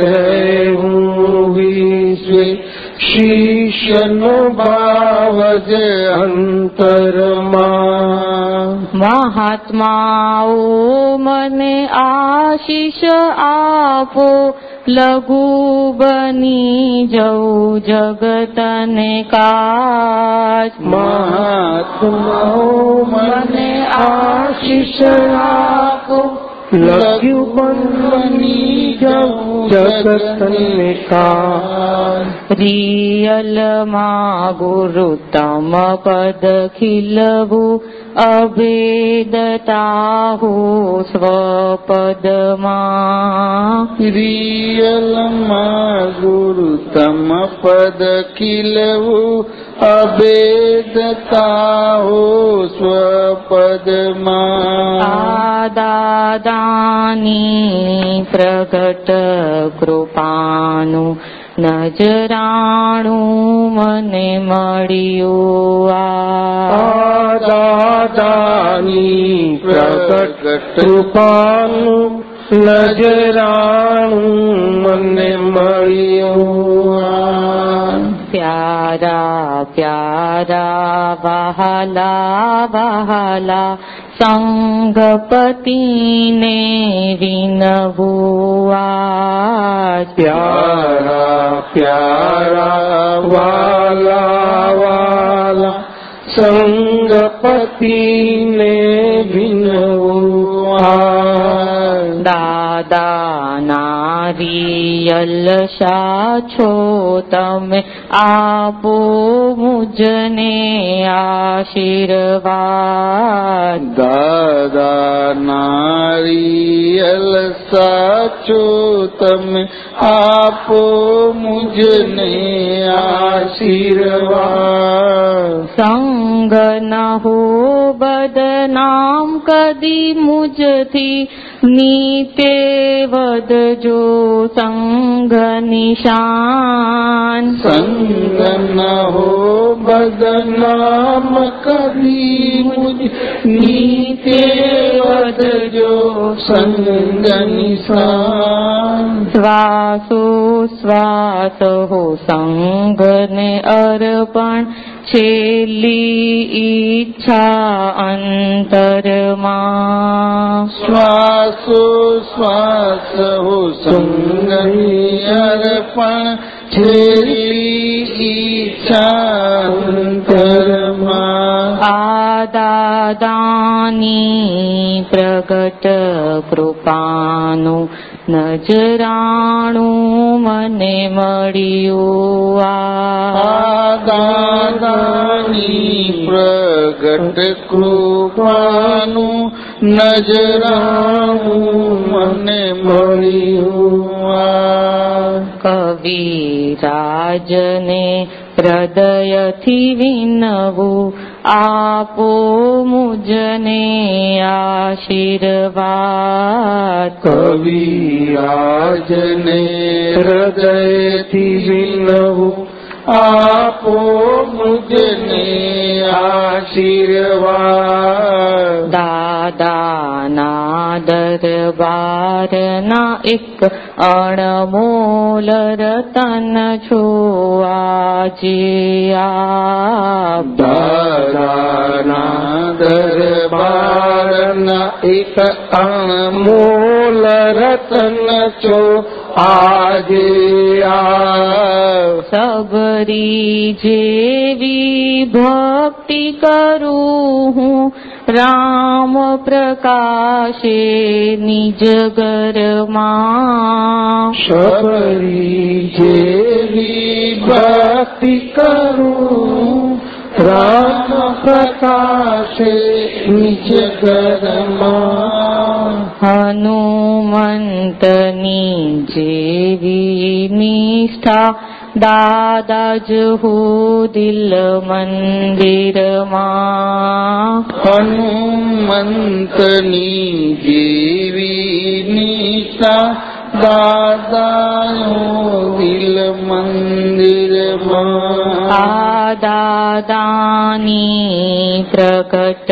રહેવું વિશ્વે શિષ્યનો ભાવ જે અંતરમાં. મહાત્માઓ મને આશીષ આપો લઘુ બની જવું જગતને કાચ. મહાત્માઓ મને આશીષ આપો લગ્યું બની જાઉં રિયલમાં ગુરુતમ પદ ખીલવું અભેદતા હો સ્વપદમાં. રિયલમાં ગુરુ તમ પદ ખીલવું અભેદતા હો સ્વપદમાં આ દાદાની પ્રગટ કૃપાનું નજરાણું મને મળ્યું આ દાદાની પ્રગટ કૃપાનું નજરાણું મને મળ્યું પ્યારા પ્યારા વહાલા વહાલા સંગપતિને વિનવું પ્યારા પ્યારા વાલા વાલા સંગપતિને વિનવું દાદા નારિયલ શા છો તમે આપો મુજને આશીર્વાદ દાદા નારિયલ સાચો તમે આપો મુજને આશીર્વાદ સંગ ન હો બદનામ કદી મુજથી નીતે વધજો સંઘ નિશાન સંગ ન હો બદનામ કદી મુજ નીતે વધજો સંગ નિશાન શ્વાસો શ્વાસ હો સંગને અર્પણ છેલ્લી ઈચ્છા અંતરમાં શ્વાસો શ્વાસ હો સંગની અર્પણ છેલ્લી ઈચ્છા અંતરમાં આ દાદાની પ્રગટ કૃપાનું નજરાણું મને મળ્યું આ દાદાની પ્રગટ કૃપાનું નજરાણું મને મળ્યું આ કવિરાજને હૃદયથી વિનવું આપો મુજને આશીર્વાદ. કવિરાજને હૃદયથી વિનવું આપો મુજને આશીર્વાદ. દાદાના દરબારના એક અણમોલ રતન છો આજે આપ. દાદાના દરબારના એક અણમોલ રતન છો આજે આ સબરી જેવી ભક્તિ કરું હું રામ પ્રકાશે નિજ ઘરમાં. સબરી જેવી ભક્તિ કરું રામ પ્રકાશે નિજ ઘરમાં. હનુમંતની જેવી નિષ્ઠા દાદા જ હો દિલ મંદિરમાં હનુમંતની જેવી નિષ્ઠા દાદાનો દિલ મંદિરમાં આ દાદાની પ્રગટ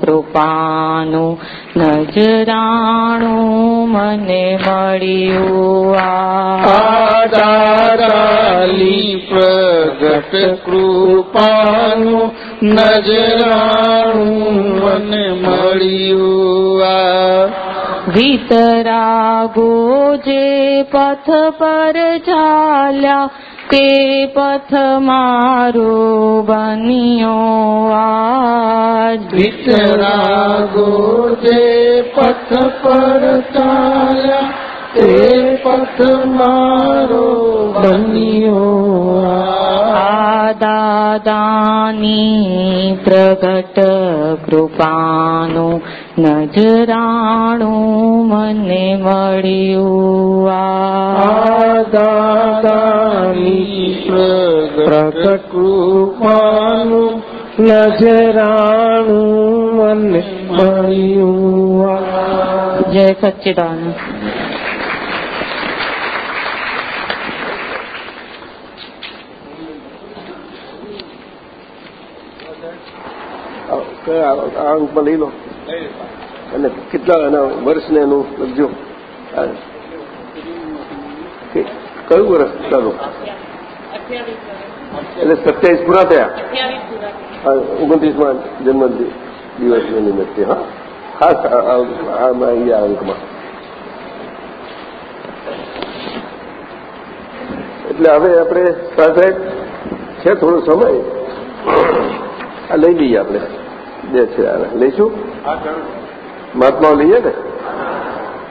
કૃપાનું નજરાણું મને મળ્યું આ. આ પ્રગટ કૃપાનું નજરાણું મને મળ્યું આ. વિતરાગો જે પથ પર ચાલ્યા તે પથ મારો બન્યો આજ. વિતરાગો જે પથ પર ચાલ્યા તે પથ મારો બન્યો દાદાની પ્રગટ કૃપાનું નજરાણું મને મળ્યું આ આ દાદાની પ્રગટ કૃપાનું નજરાણું મને મળ્યું આ જય સચ્ચિદાનંદ આ ઉપર લઈ લો અને કેટલા એના વર્ષને એનું લખજો? કયું વર્ષ ચાલુ એટલે સત્યાવીસ પૂરા થયા? ઓગણત્રીસમાં જન્મ દિવસને નિમિત્તે, હા. ખાસ આ- અંકમાં. એટલે હવે આપણે સાહેબ, છે થોડો સમય? આ લઈ લઈએ આપણે. બે છે આ લઈશું? મહાત્મા લઈએ ને?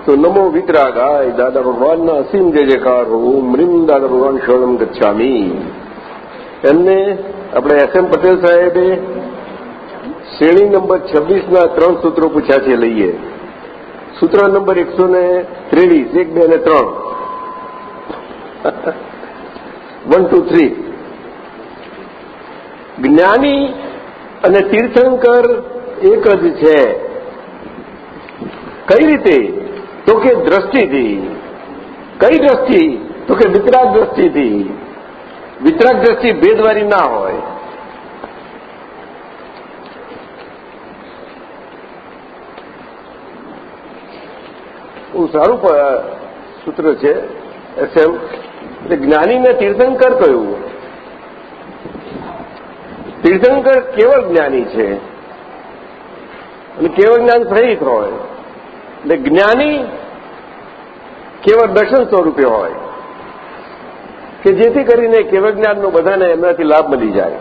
તો નમો વિતરાગાય, દાદા ભગવાનના અસીમ જે જયકાર ઓમ રીમ દાદા ભગવાન શરણમ ગચ્છામી. એમને આપણે એસ એમ પટેલ સાહેબે શ્રેણી નંબર છવ્વીસના ત્રણ સૂત્રો પૂછ્યા છે, લઈએ. સૂત્ર નંબર એકસો ને ત્રેવીસ, એક, બે અને ત્રણ. વન ટુ થ્રી જ્ઞાની અને તીર્થંકર એક જ છે. કઈ રીતે? તો કે દ્રષ્ટિથી. કઈ દ્રષ્ટિ? તો કે વિતરાગ દ્રષ્ટિથી. વિતરાગ દ્રષ્ટિ ભેદવારી ના હોય. બહુ સારું સૂત્ર છે. એસએમ એટલે જ્ઞાનીને તીર્થંકર કહ્યું તીર્થંકર કેવળ જ્ઞાની છે? અને કેવળ જ્ઞાન સહિત હોય. એટલે જ્ઞાની કેવળ દર્શન સ્વરૂપે હોય. કે જેથી કરીને કેવળ જ્ઞાનનો બધાને એમનાથી લાભ મળી જાય.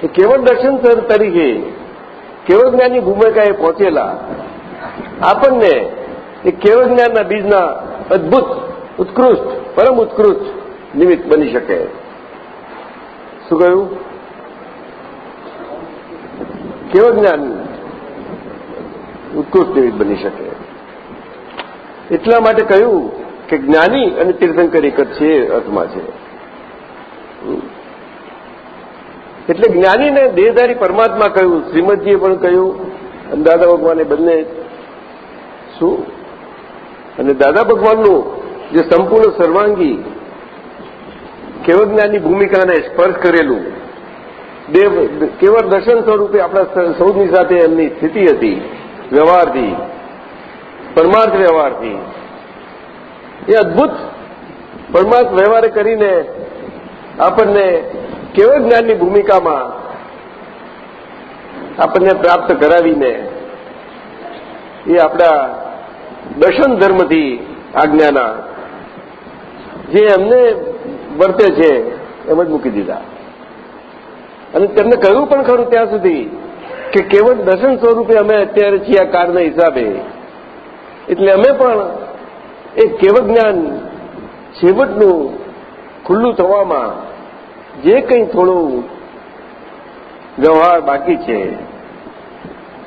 કે કેવળ દર્શન તરીકે કેવળ જ્ઞાનની ભૂમિકાએ પહોંચેલા આપણને એ કેવળ જ્ઞાનના બીજના અદભુત, ઉત્કૃષ્ટ, પરમ ઉત્કૃષ્ટ નિમિત્ત બની શકે. શું કહ્યું? કેવળ જ્ઞાન? ઉત્કૃષ્ટ એવી બની શકે. એટલા માટે કહ્યું કે જ્ઞાની અને તીર્થંકર એક જ છે અર્થમાં છે. એટલે જ્ઞાનીને દેહધારી પરમાત્મા કહ્યું, શ્રીમદજીએ પણ કહ્યું, અને દાદા ભગવાને બંને શું? અને દાદા ભગવાનનું જે સંપૂર્ણ સર્વાંગી કેવળ જ્ઞાનની ભૂમિકાને સ્પર્શ કરેલું કેવળ દર્શન સ્વરૂપે આપણા સૌની સાથે એમની સ્થિતિ હતી વ્યવહારથી પરમાર્થ વ્યવહારથી એ અદભુત પરમાર્થ વ્યવહાર કરીને આપણને કેવળ જ્ઞાનની ભૂમિકામાં આપણને પ્રાપ્ત કરાવીને એ આપણા દર્શન ધર્મથી આજ્ઞાના જે એમને વર્તે છે, એમ જ મૂકી દીધા. અને તેમને કહ્યું પણ ખરું ત્યાં સુધી કે કેવળ દર્શન સ્વરૂપે અમે અત્યારે છીએ આ કાળના હિસાબે. એટલે અમે પણ એ કેવળ જ્ઞાન છેવટનું ખુલ્લું થવામાં જે કંઈ થોડું વ્યવહાર બાકી છે,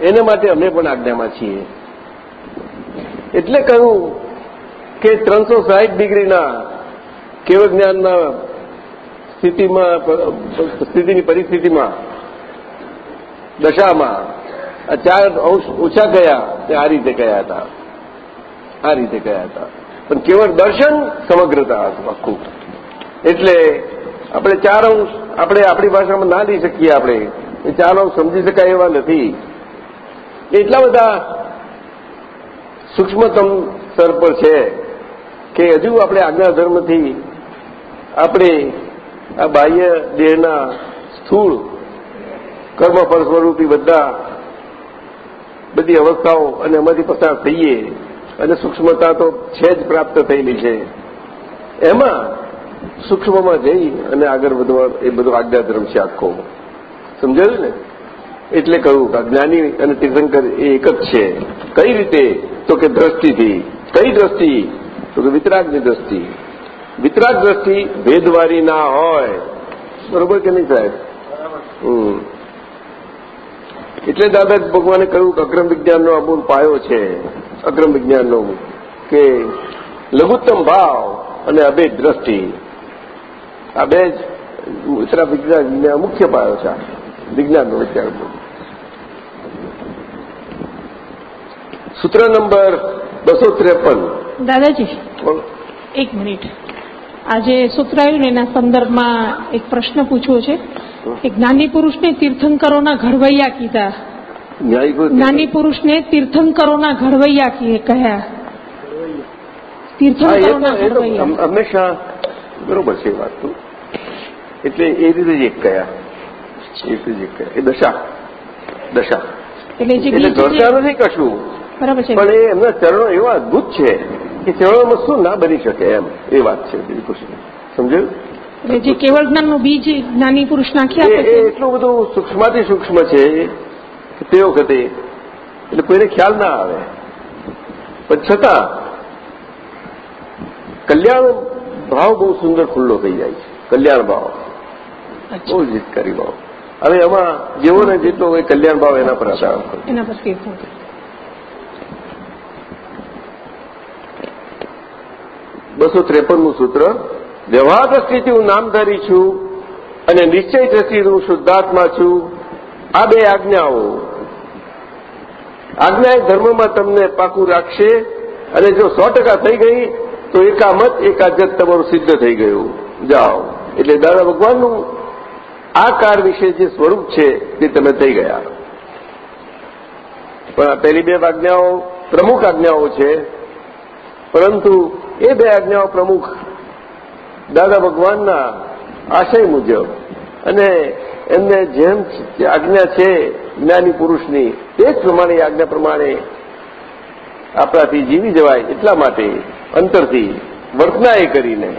એના માટે અમે પણ આજ્ઞામાં છીએ. એટલે કહ્યું કે ત્રણસો સાહીઠ ડિગ્રીના કેવળ જ્ઞાનના સ્થિતિમાં સ્થિતિની પરિસ્થિતિમાં, દશામાં ચાર અંશ ઓછા ગયા તે આ રીતે ગયા હતા. આ રીતે ગયા હતા. પણ કેવળ દર્શન સમગ્રતા હતું આખું. એટલે આપણે ચાર અંશ, આપણે આપણી ભાષામાં ના લઈ શકીએ આપણે. એ ચાર અંશ સમજી શકાય એવા નથી. એટલા બધા સૂક્ષ્મતમ સ્તર પર છે કે હજુ આપણે આજ્ઞા ધર્મથી આપણે આ બાહ્ય દેહના સ્થૂળ કર્મફળ સ્વરૂપી બધા બધી અવસ્થાઓ અને એમાંથી પસાર થઈએ અને સૂક્ષ્મતા તો છે જ પ્રાપ્ત થયેલી છે. એમાં સૂક્ષ્મમાં જઈ અને આગળ વધવા એ બધો આજ્ઞાધર્મ છે આખો. સમજાયું ને? એટલે કહ્યું કે જ્ઞાની અને તીર્થંકર એ એક જ છે. કઈ રીતે? તો કે દ્રષ્ટિથી. કઈ દ્રષ્ટિ? તો કે વિતરાગની દ્રષ્ટિ. વિતરાગ દ્રષ્ટિ ભેદવારી ના હોય. બરોબર કે નહીં સાહેબ? એટલે દાદા ભગવાને કહ્યું કે અક્રમ વિજ્ઞાનનો અમૂલ પાયો છે. અક્રમ વિજ્ઞાનનો કે લઘુત્તમ ભાવ અને અભેદ દ્રષ્ટિ. આ બે જ વિતરા વિજ્ઞાન મુખ્ય પાયો છે વિજ્ઞાનનો વિચાર સૂત્ર નંબર બસો ત્રેપન. દાદાજી એક મિનિટ. આજે સૂત્ર એના સંદર્ભમાં એક પ્રશ્ન પૂછવો છે કે જ્ઞાની પુરુષને તીર્થંકરોના ઘડવૈયા કીધા. જ્ઞાની પુરુષને તીર્થંકરોના ઘડવૈયા કહ્યા. તીર્થંકરોના ઘડવૈયા. હંમેશા બરોબર છે વાત તો. એટલે એ રીતે જ એક કયા. એ રીતે જ એક કયા. એ દશા. દશા. એટલે ઘડતા નથી કશું? બરાબર છે. પણ એ એમના ચરણો એવા અદભુત છે કે ચરણોમાં શું ના બની શકે એમ એ વાત છે સમજાયું? એટલે જે કેવળ જ્ઞાનનું બીજ જ્ઞાની પુરુષ નાખી આપે છે. એટલું બધું સૂક્ષ્માથી સૂક્ષ્મ છે તે વખતે એટલે કોઈને ખ્યાલ ના આવે. પણ છતાં કલ્યાણ ભાવ બહુ સુંદર ખુલ્લો થઈ જાય છે. કલ્યાણ ભાવ. બહુ જીતકારી ભાવ. હવે એમાં જેવો ને જેટલો હોય કલ્યાણ ભાવ એના પર આધાર એના પર બસો ત્રેપનનું સૂત્ર વ્યવહાર દ્રષ્ટિથી હું નામધારી છું અને નિશ્ચય દ્રષ્ટિથી હું શુદ્ધાત્મા છું. આ બે આજ્ઞાઓ. આજ્ઞા એ ધર્મમાં તમને પાકું રાખશે અને જો સો થઈ ગઈ, તો એકામત એકાજત તમારું સિદ્ધ થઈ ગયું. જાઓ. એટલે દાદા ભગવાનનું આ કાર વિશે જે સ્વરૂપ છે તે તમે થઈ ગયા. પણ આ પહેલી બે આજ્ઞાઓ પ્રમુખ આજ્ઞાઓ છે. પરંતુ એ બે આજ્ઞાઓ પ્રમુખ દાદા ભગવાનના આશય મુજબ અને એમને જેમ આજ્ઞા છે જ્ઞાની પુરુષની, તે જ પ્રમાણે આજ્ઞા પ્રમાણે આપણાથી જીવી જવાય એટલા માટે અંતરથી વર્તના એ કરીને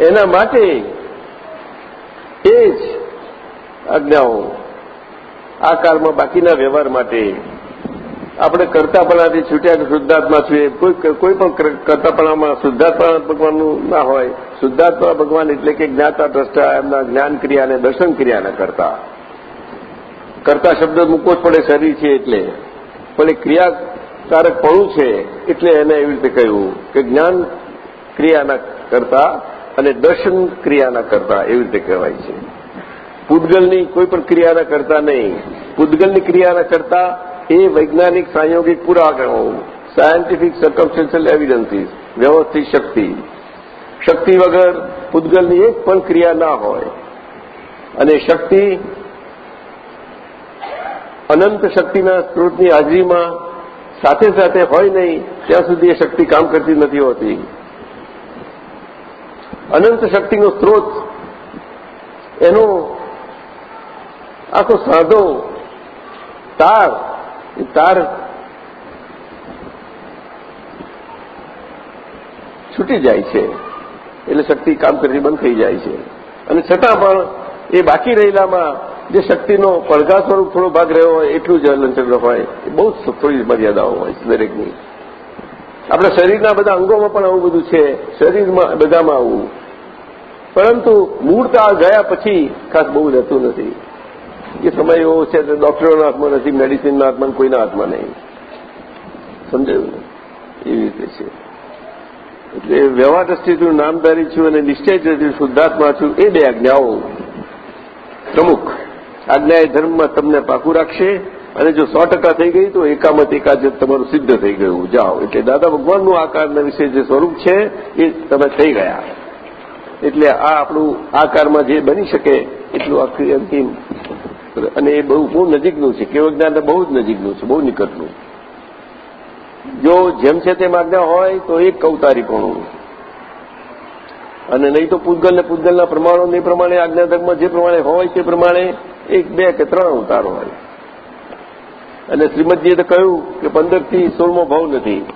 એના માટે એ જ આજ્ઞાઓ આ કાળમાં બાકીના વ્યવહાર માટે આપણે કરતાપણાથી છૂટ્યા કે શુદ્ધાત્મા છીએ? કોઈ કોઈ પણ કરતાપણામાં શુદ્ધાત્મા ભગવાનનું ના હોય. શુદ્ધાત્મા ભગવાન એટલે કે જ્ઞાતા, દ્રષ્ટા, એમના જ્ઞાન ક્રિયા અને દર્શન ક્રિયાને કરતા. કરતા શબ્દ મૂકવો જ પડે, શરીર છે એટલે. પણ એ ક્રિયાકારક પડું છે એટલે એને એવી રીતે કહ્યું કે જ્ઞાન ક્રિયાના કરતા અને દર્શન ક્રિયાના કરતા એવી રીતે કહેવાય છે. પૂદગલની કોઈ પણ ક્રિયાના કરતા નહીં. પૂદગલની ક્રિયાના કરતા એ વૈજ્ઞાનિક સાંયોગિક પુરાવો સાયન્ટિફિક સર્કમસ્ટેન્શિયલ એવિડન્સીસ વ્યવસ્થિત શક્તિ. શક્તિ વગર પૂદગલની એક પણ ક્રિયા ના હોય. અને શક્તિ અનંત શક્તિના સ્ત્રોતની હાજરીમાં સાથે સાથે હોય નહીં, ત્યાં સુધી એ શક્તિ કામ કરતી નથી હોતી. અનંત શક્તિનો સ્ત્રોત, એનો આખો સાધો, તાર તાર છૂટી જાય છે. એટલે શક્તિ કામ કરતી બંધ થઈ જાય છે. અને છતાં પણ એ બાકી રહેલામાં જે શક્તિનો પડઘા સ્વરૂપ થોડો ભાગ રહ્યો હોય, એટલું જ હલનચલન હોય. એ બહુ થોડી મર્યાદાઓ હોય છે દરેકની. આપણા શરીરના બધા અંગોમાં પણ આવું બધું છે. શરીરમાં બધામાં આવું. પરંતુ મૂળતા ગયા પછી ખાસ બહુ રહેતું નથી. એ સમય એવો છે કે ડોક્ટરોના હાથમાં નથી, મેડિસિનના હાથમાં કોઈના હાથમાં નહીં. સમજાયું એવી રીતે છે. એટલે વ્યવહાર દ્રષ્ટિથી નામધારી છું અને નિશ્ચય દ્રષ્ટિ શુદ્ધાત્મા છું, એ બે આજ્ઞાઓ પ્રમુખ. આજ્ઞા એ ધર્મમાં તમને પાકું રાખશે અને જો સો ટકા થઈ ગઈ તો એકામત એકાદ તમારું સિદ્ધ થઈ ગયું. જાઓ. એટલે દાદા ભગવાનનું આકારના વિશે જે સ્વરૂપ છે, એ તમે થઈ ગયા. એટલે આ આપણું આકારમાં જે બની શકે, એટલું આખી અંતિમ અને એ બહુ બહુ નજીકનું છે. કેવું જ્ઞાન બહુ જ નજીકનું છે, બહુ નિકટનું. જો જેમ છે તેમ આજ્ઞા હોય તો એક અવતારીપણું. અને નહીં તો પૂતગલ ને પૂતગલના પ્રમાણો એ પ્રમાણે આજ્ઞાધર્મમાં જે પ્રમાણે હોય તે પ્રમાણે એક, બે કે ત્રણ અવતાર હોય. અને શ્રીમદજીએ તો કહ્યું કે પંદરથી સોળમો ભાવ નથી.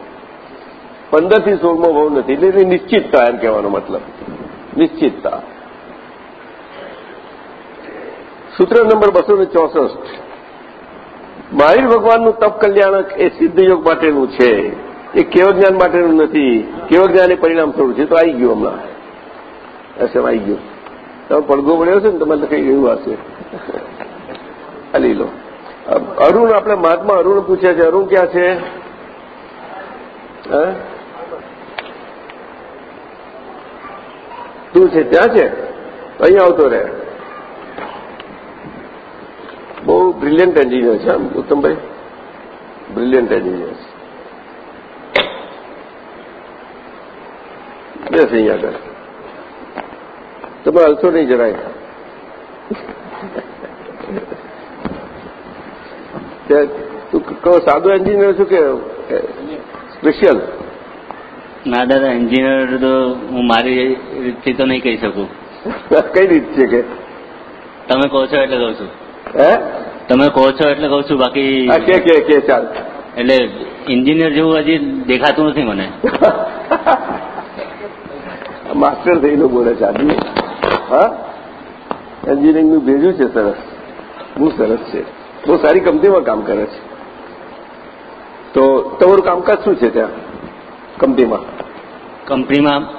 પંદરથી સોળમો ભાવ નથી. એટલે નિશ્ચિતતા એમ કહેવાનો મતલબ. નિશ્ચિતતા. સૂત્ર નંબર બસો ને ચોસઠ. મહાવીર ભગવાનનું તપ કલ્યાણક એ સિદ્ધ યોગ માટેનું છે. એ કેવ જ્ઞાન માટેનું નથી, કેવ જ્ઞાન એ પરિણામ થોડું છે તો આવી ગયું હમણાં. એસએમ આવી ગયું. તમે પડઘો પડ્યો છે ને, તમારે કઈ ગયું હશે. આ લો. અરુણ, આપણે મહાત્મા અરુણ પૂછ્યા છે. અરુણ ક્યાં છે? તું છે, ત્યાં છે? અહીંયા આવતો રહે. બહુ બ્રિલિયન્ટ એન્જિનિયર છે આમ ઉત્તમભાઈ. બ્રિલિયન્ટ એન્જિનિયર છે. બેસ અહીંયા આગળ. તમે હલશો નહીં જરાય. તું કહો સાદો એન્જિનિયર છું કે સ્પેશિયલ ના દાદા એન્જિનિયર તો હું મારી રીતથી તો નહીં કહી શકું. કઈ રીત છે કે? તમે કહો છો એટલે કહું છું. હે? તમે કહો છો એટલે કહું છું બાકી કે કે કે ચાલ. એટલે એન્જિનિયર જેવું હજી દેખાતું નથી મને. માસ્ટર થઈને બોલે છે આદમી. હા? એન્જિનિયરિંગનું ભેજું છે સરસ. બહુ સરસ છે. બહુ સારી કંપનીમાં કામ કરે છે. તો તમારું કામકાજ શું છે ત્યાં? કંપનીમાં કંપનીમાં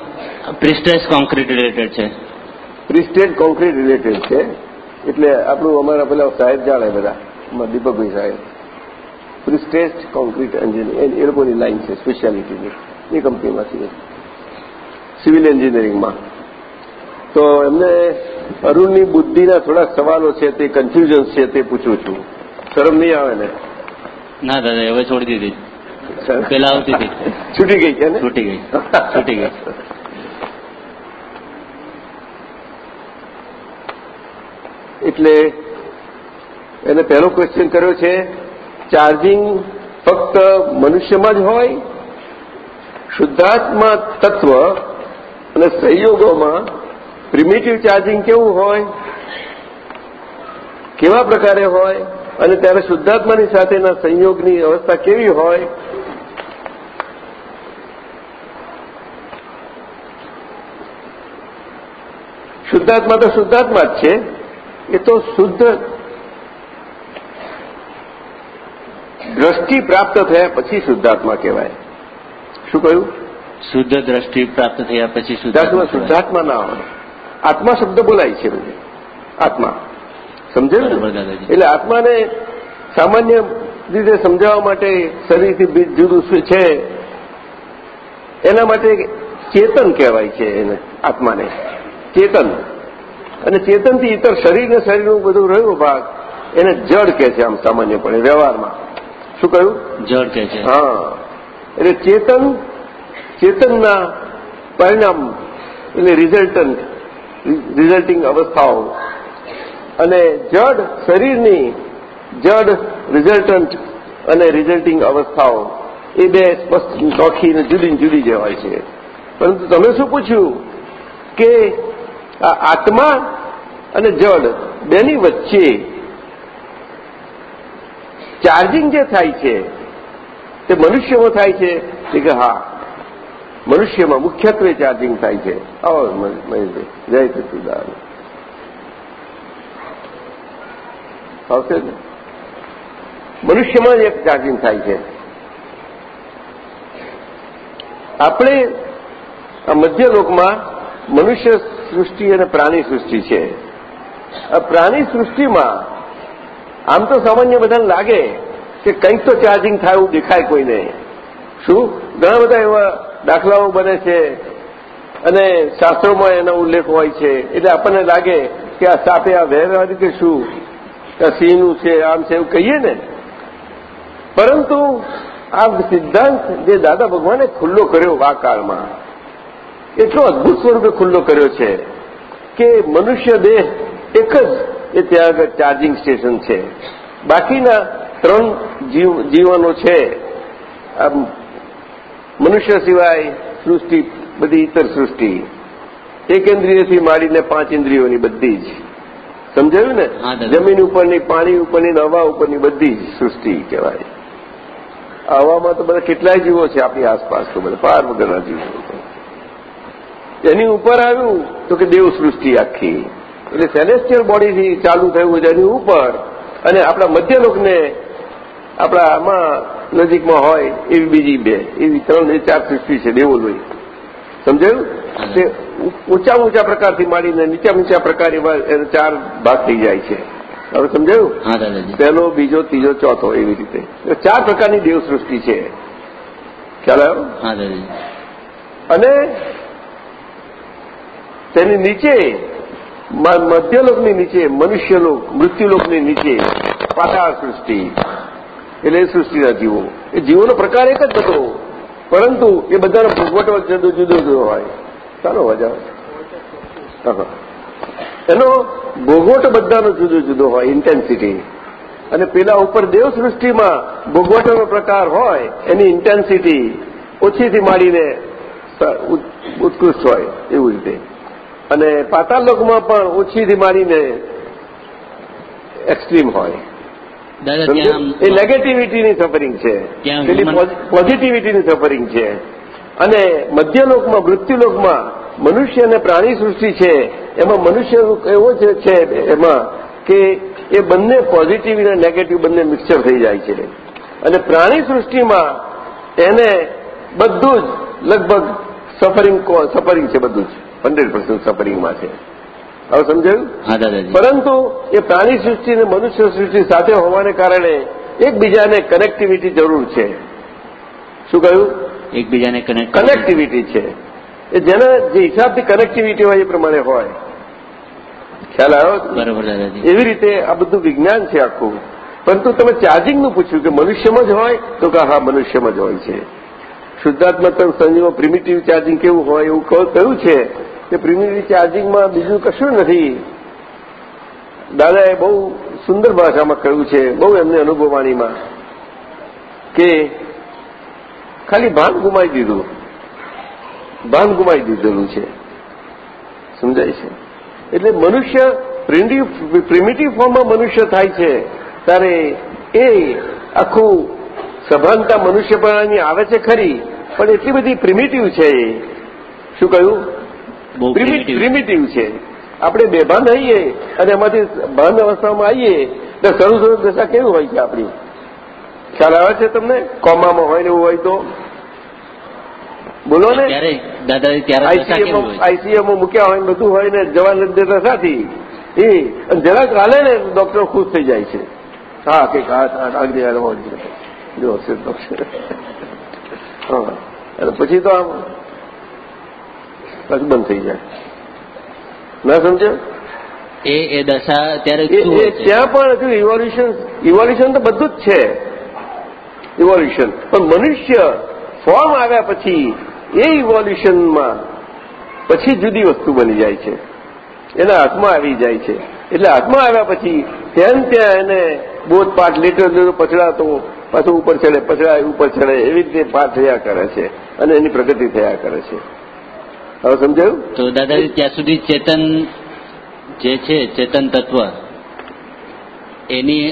પ્રિસ્ટેસ કોન્ક્રીટ રિલેટેડ છે. પ્રિસ્ટેડ કોન્ક્રીટ રિલેટેડ છે? એટલે આપણું અમારા પેલા સાહેબ જાણે બધા દીપકભાઈ સાહેબ. પ્રિસ્ટેસ્ટ કોન્ક્રીટ એન્જિનિયર એ લોકોની લાઈન છે સ્પેશિયાલિટીની એ કંપનીમાં છીએ સિવિલ એન્જિનિયરિંગમાં તો એમને અરુણની બુદ્ધિના થોડાક સવાલો છે તે કન્ફ્યુઝન્સ છે તે પૂછું છું. શરમ નહીં આવે ને? ના દાદા હવે છોડી દીધી. પેલા આવતી હતી. છૂટી ગઈ છે ને? છૂટી ગઈ. છૂટી ગઈ. એટલે એને પહેલો ક્વેશ્ચન કર્યો છે ચાર્જિંગ ફક્ત મનુષ્યમાં જ હોય? શુદ્ધાત્મા તત્વ અને સંયોગોમાં પ્રિમિટિવ ચાર્જિંગ કેવું હોય? કેવા પ્રકારે હોય? અને ત્યારે શુદ્ધાત્માની સાથેના સંયોગની અવસ્થા કેવી હોય? શુદ્ધાત્મા તો શુદ્ધાત્મા જ છે. એ તો શુદ્ધ દ્રષ્ટિ પ્રાપ્ત થયા પછી શુદ્ધાત્મા કહેવાય. શું કહ્યું? શુદ્ધ દ્રષ્ટિ પ્રાપ્ત થયા પછી શુદ્ધાત્મા શુદ્ધાત્મા ના હોય. આત્મા શબ્દ બોલાય છે બધે. આત્મા. સમજે. એટલે આત્માને સામાન્ય રીતે સમજાવવા માટે શરીરથી બીજ જુદું છે એના માટે ચેતન કહેવાય છે એને આત્માને. ચેતન. અને ચેતનથી ઇતર શરીર ને શરીરનું બધું રહ્યું ભાગ એને જડ કહે છે આમ સામાન્યપણે વ્યવહારમાં. શું કહ્યું? જડ કહે છે. હા. એટલે ચેતન ચેતનના પરિણામ એટલે રિઝલ્ટન્ટ રિઝલ્ટિંગ અવસ્થાઓ. અને જડ શરીરની જડ રિઝલ્ટન્ટ અને રિઝલ્ટિંગ અવસ્થાઓ એ બે સ્પષ્ટ નોખી ને જુદી જુદી જે હોય છે. પરંતુ તમે શું પૂછ્યું? કે આ આત્મા અને જડ બેની વચ્ચે ચાર્જિંગ જે થાય છે, તે મનુષ્યમાં થાય છે કે હા, મનુષ્યમાં મુખ્યત્વે ચાર્જિંગ થાય છે. આવો મહેશભાઈ જય સચિદાન આવશે ને? મનુષ્યમાં જ એક ચાર્જિંગ થાય છે. આપણે આ મધ્ય લોકમાં મનુષ્ય સૃષ્ટિ અને પ્રાણી સૃષ્ટિ છે. આ પ્રાણી સૃષ્ટિમાં આમ તો સામાન્ય બધાને લાગે કે કંઈક તો ચાર્જિંગ થાય એવું દેખાય કોઈને. શું? ઘણા બધા એવા દાખલાઓ બને છે અને શાસ્ત્રોમાં એનો ઉલ્લેખ હોય છે. એટલે આપણને લાગે કે આ સાપે આ વહેર કે શું? આ સિંહનું છે, આમ છે એવું કહીએ ને. પરંતુ આ સિદ્ધાંત જે દાદા ભગવાને ખુલ્લો કર્યો આ કાળમાં એટલો અદભુત સ્વરૂપે ખુલ્લો કર્યો છે કે મનુષ્ય દેહ એક જ એ ત્યાં આગળ ચાર્જિંગ સ્ટેશન છે. બાકીના ત્રણ જીવનો છે. મનુષ્ય સિવાય સૃષ્ટિ બધી ઇતર સૃષ્ટિ. એક ઇન્દ્રિયથી માંડીને પાંચ ઇન્દ્રિયોની બધી જ. સમજાયું ને? જમીન ઉપરની પાણી ઉપરની હવા ઉપરની બધી જ સૃષ્ટિ કહેવાય. હવામાં તો બધા કેટલાય જીવો છે આપણી આસપાસ તો બધા પાર વગરના જીવો. એની ઉપર આવ્યું તો કે દેવ સૃષ્ટિ આખી. એટલે સેલેસ્ટિયલ બોડીથી ચાલુ થયું એની ઉપર. અને આપણા મધ્યલોકને આપણા આમાં નજીકમાં હોય એવી બીજી બે એવી ત્રણ ચાર સૃષ્ટિ છે દેવોલોઈ સમજાયું? તે ઊંચા ઊંચા પ્રકારથી માંડીને નીચા નીચા પ્રકાર એવા એને ચાર ભાગ થઈ જાય છે. હવે સમજાયું? પહેલો બીજો ત્રીજો ચોથો એવી રીતે. ચાર પ્રકારની દેવ સૃષ્ટિ છે. ખ્યાલ આવ્યો? હા અને તેની નીચે મધ્યલોકની નીચે, મનુષ્યલોક, મૃત્યુલોકની નીચે પાતાળ સૃષ્ટિ એટલે એ સૃષ્ટિના જીવો. એ જીવોનો પ્રકાર એક જ હતો. પરંતુ એ બધાનો ભોગવટો જુદો જુદો જુદો હોય. ચાલો મજા. એનો ભોગવટો બધાનો જુદો જુદો હોય ઇન્ટેન્સિટી અને પેલા ઉપર દેવ સૃષ્ટિમાં ભોગવટોનો પ્રકાર હોય, એની ઇન્ટેન્સિટી ઓછીથી માંડીને ઉત્કૃષ્ટ હોય, એવું રીતે. અને પાતાળ લોકમાં પણ ઓછીથી માંડીને એક્સ્ટ્રીમ હોય. એ નેગેટિવિટીની સફરિંગ છે. પેલી પોઝિટિવિટીની સફરિંગ છે. અને મધ્યલોકમાં મૃત્યુલોકમાં મનુષ્ય અને પ્રાણી સૃષ્ટિ છે. એમાં મનુષ્ય એવો જ છે એમાં કે એ બંને પોઝિટિવ અને નેગેટિવ બંને મિક્સચર થઈ જાય છે. અને પ્રાણી સૃષ્ટિમાં એને બધું જ લગભગ સફરિંગ સફરિંગ છે બધું જ. હંડ્રેડ પર્સન્ટ સફરિંગમાં છે. હવે સમજાયું? પરંતુ એ પ્રાણી સૃષ્ટિ અને મનુષ્ય સૃષ્ટિ સાથે હોવાને કારણે એકબીજાને કનેક્ટિવિટી જરૂર છે. શું કહ્યું? એકબીજાને કનેક્ટ કનેક્ટિવિટી છે. એ જેના જે હિસાબથી કનેક્ટિવિટી હોય એ પ્રમાણે હોય. ખ્યાલ આવ્યો? બરોબર એવી રીતે આ બધું વિજ્ઞાન છે આખું. પરંતુ તમે ચાર્જિંગનું પૂછ્યું કે મનુષ્યમાં જ હોય તો કે હા મનુષ્યમાં જ હોય છે. શુદ્ધાત્મા તન સંજીવમાં પ્રિમિટિવ ચાર્જિંગ કેવું હોય એવું કહ્યું છે કે પ્રિમિટિવ ચાર્જિંગમાં બીજું કશું નથી. દાદાએ બહુ સુંદર ભાષામાં કહ્યું છે, બહુ એમને અનુભવવાણીમાં, કે ખાલી ભાન ગુમાવી દીધું. ભાન ગુમાવી દીધેલું છે. સમજાય છે? એટલે મનુષ્ય પ્રિમિટિવ ફોર્મમાં મનુષ્ય થાય છે, ત્યારે એ આખું સભાનતા મનુષ્યપણાની આવે છે ખરી પણ એટલી બધી પ્રિમિટિવ છે એ. શું કહ્યું? પ્રિમિટિવ છે. આપણે બેભાન રહીએ અને એમાંથી ભાન અવસ્થામાં આવીએ તો શરૂ શરૂ દશા કેવી હોય છે આપણી? ખ્યાલ આવે છે તમને? કોમામાં હોય ને એવું હોય તો? બોલો ને. આઈસીએમમાં? મૂક્યા હોય ને બધું હોય ને જવા નથી દેતા સાથી. એ અને જરાક હાલે ને ડોક્ટર ખુશ થઈ જાય છે. હા કંઈક હાથ આગળ જો હા. અને પછી તો આમ બંધ થઈ જાય. ના સમજ્યો? એ એ દશા ત્યારે? ત્યાં પણ હજુ ઇવોલ્યુશન ઇવોલ્યુશન તો બધું જ છે. ઇવોલ્યુશન પણ મનુષ્ય ફોર્મ આવ્યા પછી એ ઇવોલ્યુશનમાં પછી જુદી વસ્તુ બની જાય છે. એના હાથમાં આવી જાય છે. એટલે હાથમાં આવ્યા પછી ત્યાં ત્યાં એને બોધપાઠ લેટર લેટર પછડાતો પાછું ઉપર ચડે પછડાય ઉપર ચડે એવી રીતે પાઠ થયા કરે છે અને એની પ્રગતિ થયા કરે છે. હવે સમજાયું? તો દાદાજી ત્યાં સુધી ચેતન જે છે ચેતન તત્વ એની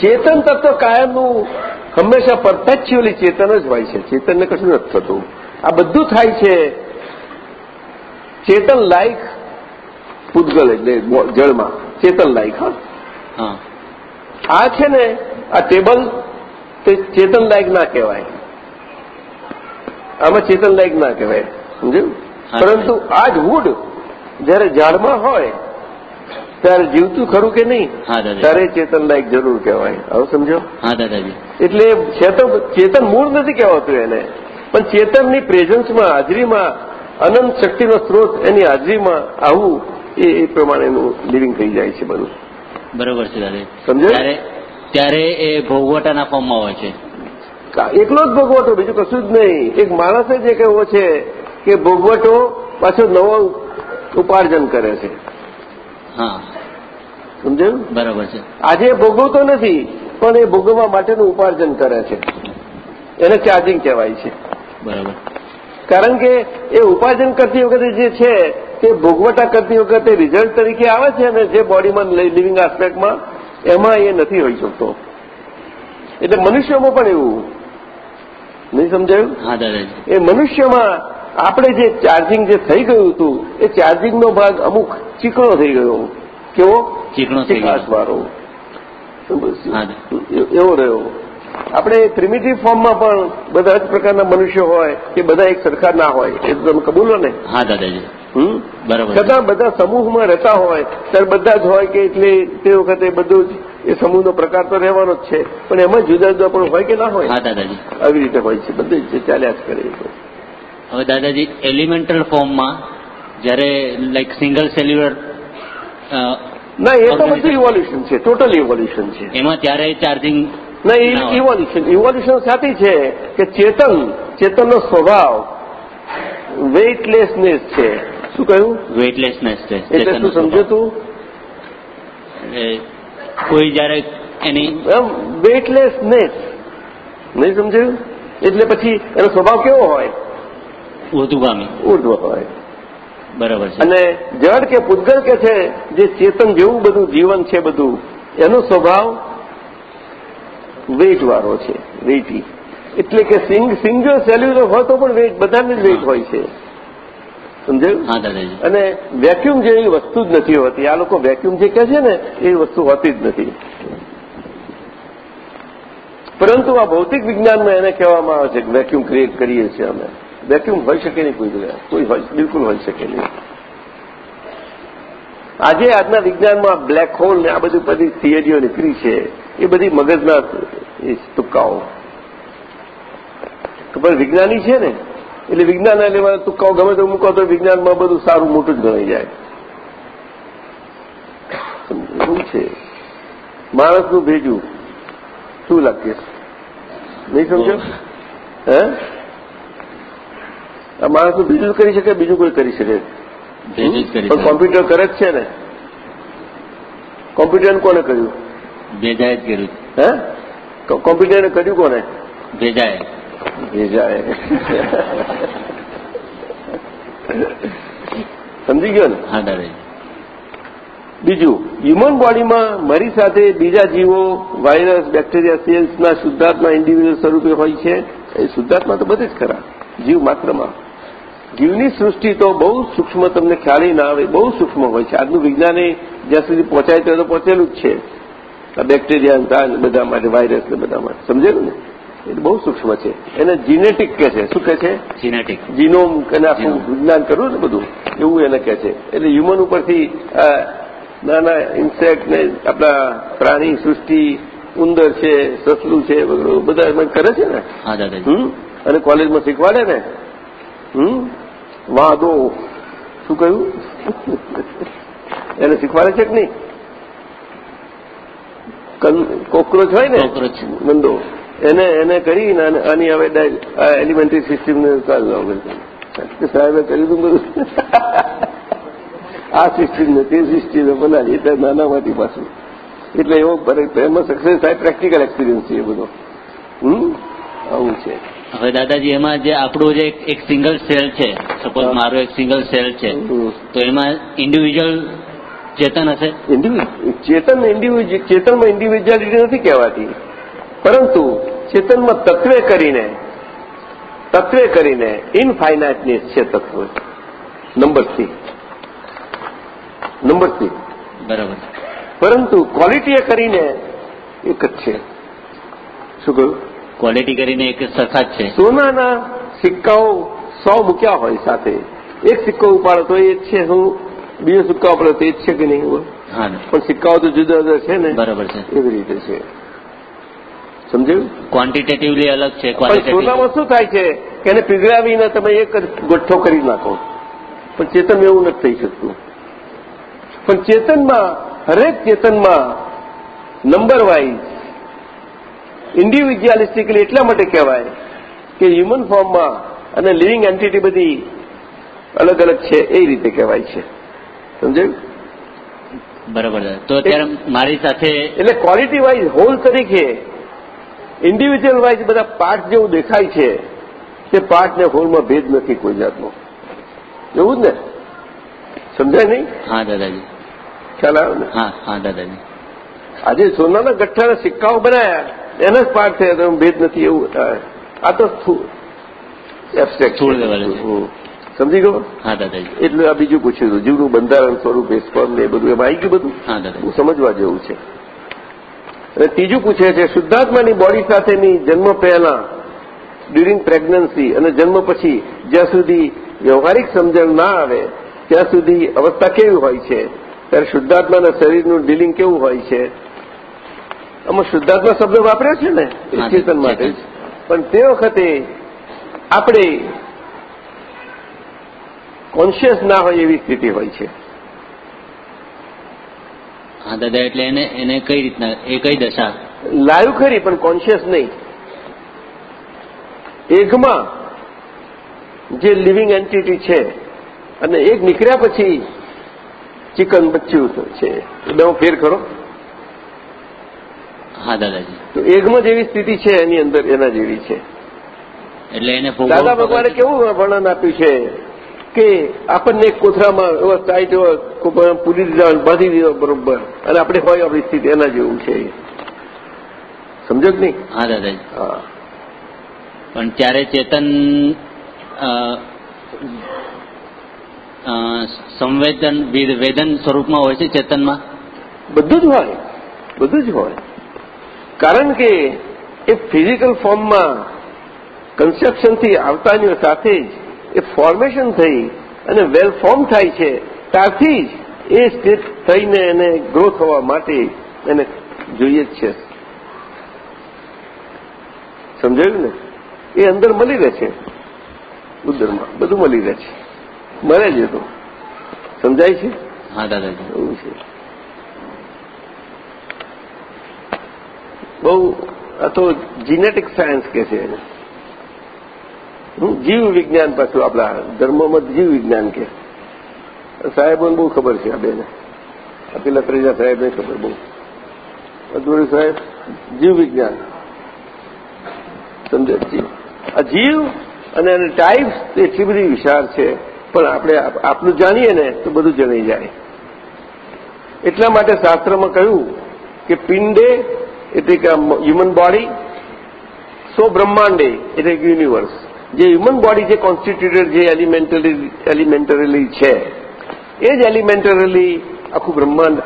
ચેતન તત્વ કાયમનું હંમેશા પરફેક્ચ્યુઅલી ચેતન જ હોય છે. ચેતનને કશું નથી થતું. આ બધું થાય છે ચેતન લાયક પૂતગલ એટલે જળમાં. ચેતન લાયક હા. આ છે ને આ ટેબલ તે ચેતનદાયક ના કહેવાય. આમાં ચેતનદાયક ના કહેવાય સમજ્યું? પરંતુ આ જ વુડ જયારે ઝાડમાં હોય ત્યારે જીવતું ખરું કે નહીં? ત્યારે ચેતનદાયક જરૂર કહેવાય. હવે સમજો? હા દાદાજી. એટલે ચેતન ચેતન મૂળ નથી કહેવાતું એને. પણ ચેતનની પ્રેઝન્સમાં હાજરીમાં અનંત શક્તિનો સ્ત્રોત એની હાજરીમાં આવું એ એ પ્રમાણેનું લિવિંગ થઈ જાય છે બધું. બરોબર છે સમજાયું? ત્યારે ત્યારે એ ભોગવટાના ફોર્મમાં હોય છે. એકલો જ ભોગવટો બીજું કશું જ નહીં. એક માણસ જ એક એવો છે કે ભોગવટો પાછો નવો ઉપાર્જન કરે છે. હા. સમજાયું? બરાબર છે. આજે એ ભોગવતો નથી પણ એ ભોગવવા માટેનું ઉપાર્જન કરે છે. એને ચાર્જિંગ કહેવાય છે. બરોબર. કારણ કે એ ઉપાર્જન કરતી વખતે જે છે તે ભોગવટા કરતી વખતે રિઝલ્ટ તરીકે આવે છે અને જે બોડીમાં લિવિંગ આસ્પેક્ટમાં એમાં એ નથી હોઈ શકતો. એટલે મનુષ્યમાં પણ એવું. નહીં સમજાયું? એ મનુષ્યમાં આપણે જે ચાર્જિંગ જે થઈ ગયું હતું એ ચાર્જિંગનો ભાગ અમુક ચીકણો થઈ ગયો. કેવો? ચીકણો થઈ ગયો. એવો રહ્યો. આપણે પ્રિમિટિવ ફોર્મમાં પણ બધા જ પ્રકારના મનુષ્યો હોય કે બધા એક સરખા ના હોય એ તો તમે કબૂલો ને? હા દાદાજી. હમ? બરાબર છતાં બધા સમૂહમાં રહેતા હોય ત્યારે બધા જ હોય કે એટલે તે વખતે બધું જ એ સમૂહનો પ્રકાર તો રહેવાનો જ છે પણ એમાં જુદા જુદા પણ હોય કે ના હોય? હા દાદાજી. આવી રીતે હોય છે બધું જ ચાલ્યા જ કરે હવે દાદાજી એલિમેન્ટલ ફોર્મમાં જ્યારે લાઈક સિંગલ સેલ્યુલર ના એ તો બધું ઇવોલ્યુશન છે ટોટલ ઇવોલ્યુશન છે. એમાં ત્યારે ચાર્જિંગ ના એ ઇવોલ્યુશન ઇવોલ્યુશન સાથી છે. કે ચેતન ચેતનનો સ્વભાવ વેઇટલેસનેસ છે. શું કહ્યું? વેઇટલેસનેસ છે. એટલે શું સમજો તું? કોઈ જયારે એની વેઇટલેસનેસ નહીં સમજાયું? એટલે પછી એનો સ્વભાવ કેવો હોય? ઉર્ધુગામી ઉર્ધ્વ હોય. બરાબર છે. અને જડ કે પૂતગલ કે છે જે ચેતન જેવું બધું જીવન છે બધું એનો સ્વભાવ વેઇટ વાળો છે વેઇટી એટલે કે સિંગ સિંગલ સેલ્યુલર હોય તો પણ વેઇટ બધાને જ વેઇટ હોય છે. સમજાયું? અને વેક્યુમ જેવી વસ્તુ જ નથી હોતી. આ લોકો વેક્યુમ જે કહે છે ને એ વસ્તુ હોતી જ નથી. પરંતુ આ ભૌતિક વિજ્ઞાનમાં એને કહેવામાં આવે છે કે વેક્યુમ ક્રિએટ કરીએ છીએ અમે. વેક્યુમ હોઈ શકે નહીં કોઈ જગ્યાએ. કોઈ બિલકુલ હોઈ શકે નહીં. આજે આજના વિજ્ઞાનમાં બ્લેક હોલ ને આ બધી બધી થિયરીઓ નીકળી છે. એ બધી મગજના એ તુક્કાઓ. તો પણ વિજ્ઞાની છે ને? એટલે વિજ્ઞાન લેવા તુક્કાઓ ગમે તો મૂકો તો વિજ્ઞાનમાં બધું સારું મોટું જ ગણાઈ જાય. શું છે. માણસનું ભેજું શું લાગે નહીં સમજો? હે? આ માણસનું બીજું કરી શકે બીજું કોઈ કરી શકે? પણ કોમ્પ્યુટર કરે જ છે ને? કોમ્પ્યુટરને કોને કર્યું? ભેજાએ જ કર્યું. હે? કોમ્પ્યુટરને કર્યું કોને? ભેજાએ ભેજાએ સમજી ગયો ને? હા દાદાજી. બીજું હ્યુમન બોડીમાં મારી સાથે બીજા જીવો વાયરસ બેક્ટેરિયા સેલ્સના શુદ્ધાત્મા ઇન્ડિવિજ્યુઅલ સ્વરૂપે હોય છે. એ શુદ્ધાત્મા તો બધે જ ખરા. જીવ માત્રમાં. જીવની સૃષ્ટિ તો બહુ સૂક્ષ્મ તમને ખ્યાલ ના આવે બહુ સૂક્ષ્મ હોય છે. આજનું વિજ્ઞાન એ જ્યાં સુધી પહોંચાય ત્યાં તો પહોંચેલું જ છે. આ બેક્ટેરિયા ને બધા માટે વાયરસ ને બધા માટે. સમજેલું ને? એ બહુ સૂક્ષ્મ છે. એને જીનેટિક કે છે. શું કે છે? જીનેટિક જીનોમ અને આખું વિજ્ઞાન કરવું ને બધું? એવું એને કહે છે. એટલે હ્યુમન ઉપરથી નાના ઇન્સેક્ટ ને આપણા પ્રાણી સૃષ્ટિ ઉંદર છે સસલું છે વગેરે બધા એમાં કરે છે ને? હમ? અને કોલેજમાં શીખવાડે ને? હમ? વાંધો. શું કહ્યું? એને શીખવાડે છે કે નહીં? કોકરોચ હોય ને? કોક્રોચ. ગંદો એને એને કરીને આની હવે એલિમેન્ટરી સિસ્ટમને સાહેબે કર્યું હતું બધું. આ સિસ્ટમ ને તે સિસ્ટમ બનાવી એટલે નાનામાંથી પાછું. એટલે એવો એમ સક્સેસ થાય પ્રેક્ટિકલ એક્સપિરિયન્સ છે એ બધો. હમ? આવું છે. હવે દાદાજી એમાં જે આપણું જે એક- સિંગલ સેલ છે સપોઝ મારો એક સિંગલ સેલ છે. તો એમાં ઇન્ડિવિજ્યુઅલ ચેતન હશે? ચેતન ઇન્ડિવિજ્યુઅલ ચેતનમાં ઇન્ડિવિજ્યુઆલિટી નથી કહેવાતી. પરંતુ ચેતનમાં તત્વે કરીને તત્વે કરીને ઇનફાઇનાઇટનેસ છે તત્વ. નંબર થ્રી નંબર થ્રી બરાબર. પરંતુ ક્વોલિટીએ કરીને એક જ છે. શું કહ્યું? ક્વોલિટી કરીને એક સરખા જ છે. સોનાના સિક્કાઓ સો મૂક્યા હોય સાથે. એક સિક્કો ઉપાડો તો એ છે હું બીજો સિક્કા આપણે તે જ છે કે નહીં? પણ સિક્કાઓ તો જુદા જુદા છે ને. બરાબર છે. એવી રીતે છે. સમજાયું? ક્વોન્ટિટેટિવલી અલગ છે સોનામાં શું થાય છે કે એને પીગળાવીને તમે એક જ ગઠ્ઠો કરી નાખો. પણ ચેતનમાં એવું નથી થઈ શકતું. પણ ચેતનમાં હરેક ચેતનમાં નંબર વાઇઝ ઇન્ડિવિજ્યુઅલિસ્ટિકલી એટલા માટે કહેવાય કે હ્યુમન ફોર્મમાં અને લિવિંગ એન્ટિટી બધી અલગ અલગ છે એ રીતે કહેવાય છે. સમજાયું? બરાબર તો અત્યારે મારી સાથે એટલે ક્વોલિટી વાઇઝ હોલ તરીકે ઇન્ડિવિજ્યુઅલ વાઇઝ બધા પાર્ટ જેવું દેખાય છે તે પાર્ટ ને હોલમાં ભેદ નથી કોઈ જાતનો. એવું જ ને? સમજાય નહીં? હા દાદાજી. ખ્યાલ આવ્યો ને? હા હા દાદાજી. આજે સોનાના ગઠ્ઠાના સિક્કાઓ બનાયા એના જ પાર્ટ થયા ભેદ નથી એવું આ તો એબસ્ટ્રેક્ટ સ્થૂળ દેવાનું. સમજી ગયો? હા દાદાજી. એટલે આ બીજું પૂછ્યું હતું. જીવનું બંધારણ સ્વરૂપ એ સ્પર્મ ને એ બધું એમાં આવી ગયું બધું? હા દાદા હું સમજવા જેવું છે. અને ત્રીજું પૂછે છે શુદ્ધાત્માની બોડી સાથેની જન્મ પહેલા ડ્યુરિંગ પ્રેગ્નન્સી અને જન્મ પછી જ્યાં સુધી વ્યવહારિક સમજણ ના આવે ત્યાં સુધી અવસ્થા કેવી હોય છે? ત્યારે શુદ્ધાત્માના શરીરનું ડીલિંગ કેવું હોય છે? આમાં શુદ્ધાત્મા શબ્દ વાપર્યો છે ને? ચેતન માટે પણ તે વખતે આપણે કોન્શિયસ ના હોય એવી સ્થિતિ હોય છે. હા દાદા એટલે એને એને કઈ રીતના એ કઈ દશા? લાઈવ ખરી પણ કોન્શિયસ નહીં. એકમાં જે લિવિંગ એન્ટિટી છે અને એક નીકળ્યા પછી ચિકન બચ્યું છે. એ હું ફેર કરો હા દાદાજી. તો એકમાં જેવી સ્થિતિ છે એની અંદર એના જેવી છે. એટલે એને દાદા ભગવાને કેવું વર્ણન આપ્યું છે? કે આપણને કોથરામાં એવો ટાઈટ એવા પૂરી દીધા બાંધી દીધો બરોબર. અને આપણે હોય આપણી સ્થિતિ એના જેવું છે. સમજો કે નહીં? હા દાદાજી. હા. પણ ત્યારે ચેતન સંવેદન વિદ- વેદન સ્વરૂપમાં હોય છે ચેતનમાં? બધું જ હોય. બધું જ હોય. કારણ કે એ ફિઝિકલ ફોર્મમાં કન્સેપ્શનથી આવતાની સાથે જ એ ફોર્મેશન થઈ અને વેલ ફોર્મ થાય છે ત્યારથી જ એ સ્થિત થઈને એને ગ્રો થવા માટે એને જોઈએ જ છે. સમજાયું ને? એ અંદર મળી રહે છે. ઉદરમાં બધું મળી રહે છે. મળે જ તો. સમજાય છે? હા દાદાજી. એવું છે. બહુ આ તો જીનેટિક સાયન્સ કે છે એને. જીવ વિજ્ઞાન પાછું આપણા ધર્મમાં જીવ વિજ્ઞાન કે. સાહેબોને બહુ ખબર છે આ બેને. પેલા ત્રીજા સાહેબને ખબર બહુ. અધૂરી સાહેબ, જીવ વિજ્ઞાન. સમજે આ જીવ અને એની ટાઈપ્સ એટલી બધી વિશાળ છે, પણ આપણે આપણું જાણીએ ને તો બધું જણાઈ જાય. એટલા માટે શાસ્ત્રમાં કહ્યું કે પિંડે એટલે કે હ્યુમન બોડી સો બ્રહ્માંડે એટલે કે યુનિવર્સ જે હ્યુમન બોડી જે કોન્સ્ટિટ્યુટેડ જે એલિમેન્ટરી એલિમેન્ટરીલી છે એ જ એલિમેન્ટરીલી આખું બ્રહ્માંડ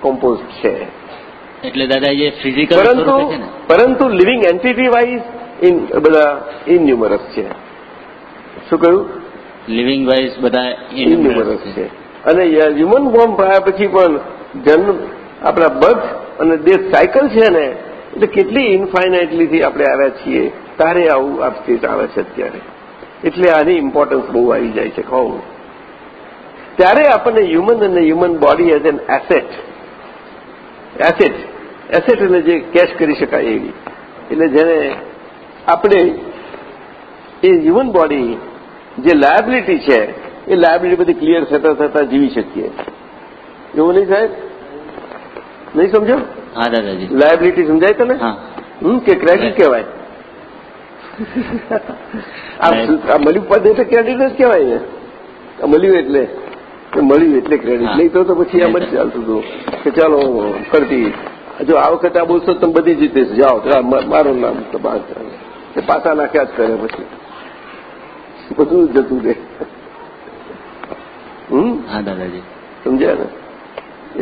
કોમ્પોઝ છે. એટલે દાદા એ ફિઝિકલ પરંતુ પરંતુ લિવિંગ એન્ટિટી વાઇઝ ઇન બધા ઇન્યુમરસ છે. શું કહ્યું? લિવિંગ વાઇઝ બધા ઇન્યુમરસ છે. અને હ્યુમન ફોર્મ થયા પછી પણ જન્મ આપણા બર્થ અને ડેથ સાયકલ છે ને એટલે કેટલી ઇન્ફાઇનાઇટલીથી આપણે આવ્યા છીએ. તારે આવું આ સ્ટેટ આવે છે અત્યારે. એટલે આની ઇમ્પોર્ટન્સ બહુ આવી જાય છે કહું. ત્યારે આપણને હ્યુમન અને human body as an asset asset asset એટલે જે કેશ કરી શકાય એવી. એટલે જેને આપણે એ હ્યુમન બોડી જે લાયબિલિટી છે એ લાયબિલિટી બધી ક્લિયર થતા થતા જીવી શકીએ. એવું નહીં સાહેબ નહીં સમજો? હા દાદાજી. લાયબિલિટી સમજાય તને? કે ક્રેડિટ કહેવાય. આ મળ્યું પદ એટલે ક્રેડિટ જ કહેવાય ને. આ મળ્યું એટલે. મળ્યું એટલે ક્રેડિટ નહીં તો પછી એમ જ ચાલતું હતું. કે ચાલો કરતી. જો આ વખતે આ બોલશો તમે બધી જીતે જાઓ. મારું નામ તો બહાર એ પાછા નાખ્યા જ કરે પછી? બધું જતું રહે. હમ? હા દાદાજી. સમજ્યા ને?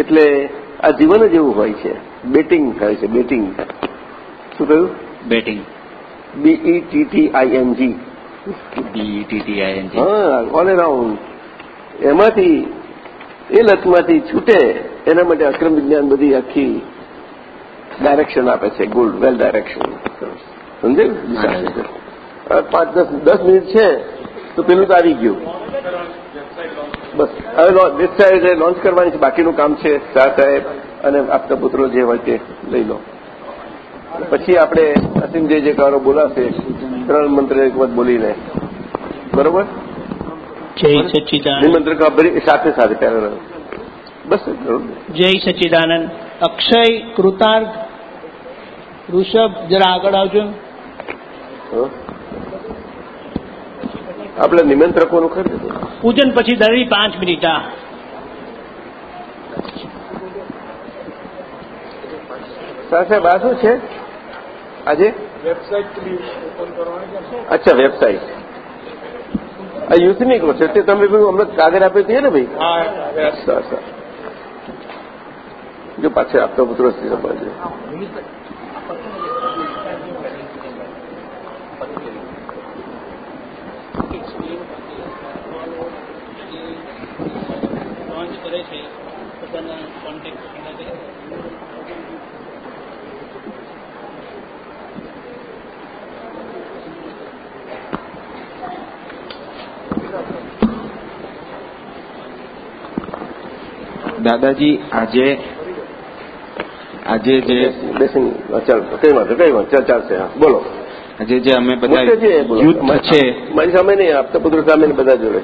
એટલે આ જીવન જ એવું હોય છે. બેટિંગ થાય છે બેટિંગ. શું કહ્યું? Betting. B E T T I N G B T T I N all around એમાંથી એ લતમાંથી છૂટે એના માટે અક્રમ વિજ્ઞાન બધી આખી ડાયરેક્શન આપે છે ગુડ વેલ ડાયરેક્શન સમજાયું? પાંચ દસ દસ મિનિટ છે તો પેલું તો આવી ગયું. બસ હવે વેબસાઇટ લોન્ચ કરવાની છે બાકીનું કામ છે શાહ સાહેબ અને આપતા પુત્રો જે હોય તે લઈ લો. પછી આપણે અસીમજી જે કારો બોલાશે ત્રણ મંત્ર એક વખત બોલીને. બરોબર? જય સચ્ચિદાનંદ. નિમંત્રણ સાથે સાથે પહેલા બસ જય સચ્ચિદાનંદ. અક્ષય કૃતાર્થ ઋષભ જરા આગળ આવજો. આપણે નિમંત્રકોનું કરી પૂજન પછી દરેક પાંચ મિનિટ આ સાહેબ આ શું છે? આજે અચ્છા વેબસાઇટ આ યુથની કહો છો તે તમે પેલું હમણાં કાગળ આપ્યો તે ને ભાઈ સરસ સરસ. જો પાછળ આપતો પુત્રો સંભાળજો લોન્ચ કરે છે પોતાના કોન્ટેક્ટ દાદાજી આજે આજે જે ચાલ કઈ વાંધો કઈ વાંધો ચાલશે હા બોલો. આજે જે અમે બધા. યુદ્ધ છે. મારી સામે નહીં આપતા પુત્ર સામે બધા જોડે.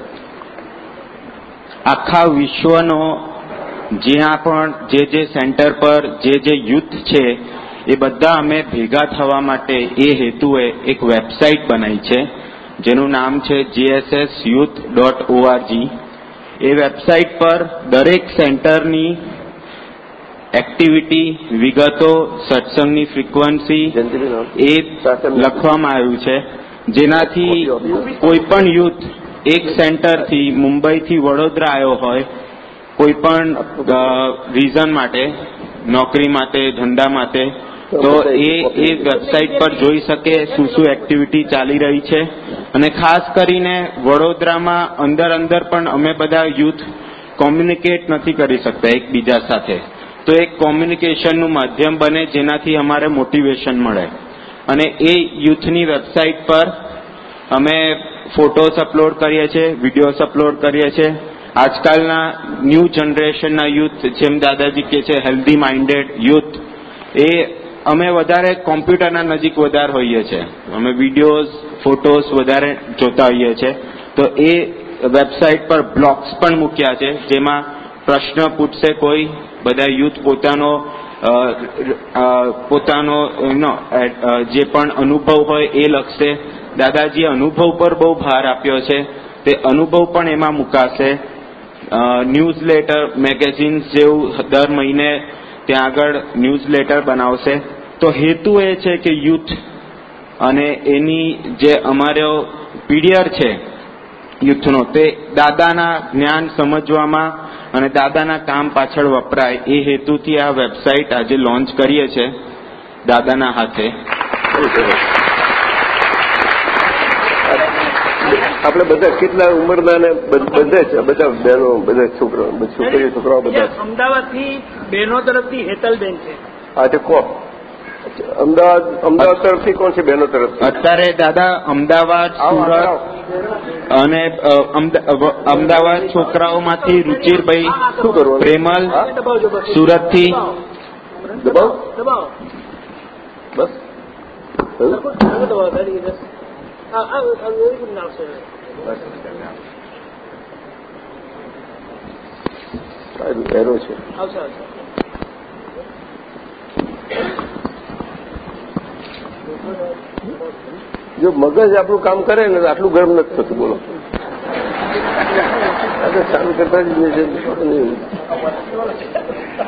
આખા વિશ્વનો જ્યાં પણ જે જે સેન્ટર પર જે જે યુદ્ધ છે એ બધા અમે ભેગા થવા માટે એ હેતુએ એક વેબસાઇટ બનાવી છે જેનું નામ છે GSS youth dot O R G. એ વેબસાઇટ પર દરેક સેન્ટરની એક્ટિવિટી વિગતો સત્સંગની ફ્રીક્વન્સી એ લખવામાં આવ્યું છે. જેનાથી કોઈપણ યુથ એક સેન્ટરથી મુંબઈથી વડોદરા આવ્યો હોય કોઈ પણ રીઝન માટે નોકરી માટે ધંધા માટે તો એ એ વેબસાઇટ પર જોઈ શકે શું શું એક્ટિવિટી ચાલી રહી છે. અને ખાસ કરીને વડોદરામાં અંદર અંદર પણ અમે બધા યુથ કોમ્યુનિકેટ નથી કરી શકતા એકબીજા સાથે. તો એક કોમ્યુનિકેશનનું માધ્યમ બને જેનાથી અમારે મોટિવેશન મળે. અને એ યુથની વેબસાઇટ પર અમે ફોટોસ અપલોડ કરીએ છીએ વિડીયોઝ અપલોડ કરીએ છીએ. આજકાલના ન્યૂ જનરેશનના યુથ જેમ દાદાજી કે છે હેલ્ધી માઇન્ડેડ યુથ એ અમે વધારે કોમ્પ્યુટરના નજીક વધારે હોઈએ છીએ અમે વિડીયોઝ ફોટોસ વધારે જોતા હોઈએ છીએ તો એ વેબસાઇટ પર બ્લોગ્સ પણ મૂક્યા છે, જેમાં પ્રશ્ન પૂછશે કોઈ, બધા યુથ પોતાનો પોતાનો જે પણ અનુભવ હોય એ લખશે. દાદાજીએ અનુભવ પર બહુ ભાર આપ્યો છે. તે અનુભવ પણ એમાં મુકાશે. ન્યૂઝ લેટર મેગેઝિન્સ જેવું દર મહિને ત્યાં આગળ ન્યૂઝ લેટર બનાવશે. તો હેતુ એ છે કે યુથ અને એની જે અમારો પીડિયર છે યુથનો, તે દાદાના જ્ઞાન સમજવામાં અને દાદાના કામ પાછળ વપરાય. એ હેતુથી આ વેબસાઇટ આજે લોન્ચ કરીએ છીએ દાદાના હાથે. આપણે બધા કેટલા ઉંમરના ને બધા જ બધા બહેનો બધા છોકરો છોકરીઓ છોકરાઓ બધા અમદાવાદથી થી બહેનો તરફથી હેતલબેન છે હા તે કહો અમદાવાદ અમદાવાદ તરફથી કોણ છે બહેનો તરફ અત્યારે દાદા અમદાવાદ સુરત અને અમદાવાદ છોકરાઓમાંથી રુચિરભાઈ શું કરવું પ્રેમલ સુરતથી દબાવ દબાવો બસ આવશે આવશે જો મગજ આપણું કામ કરે ને તો આટલું ગરમ નથી થતું, બોલો. ચાલુ કરતા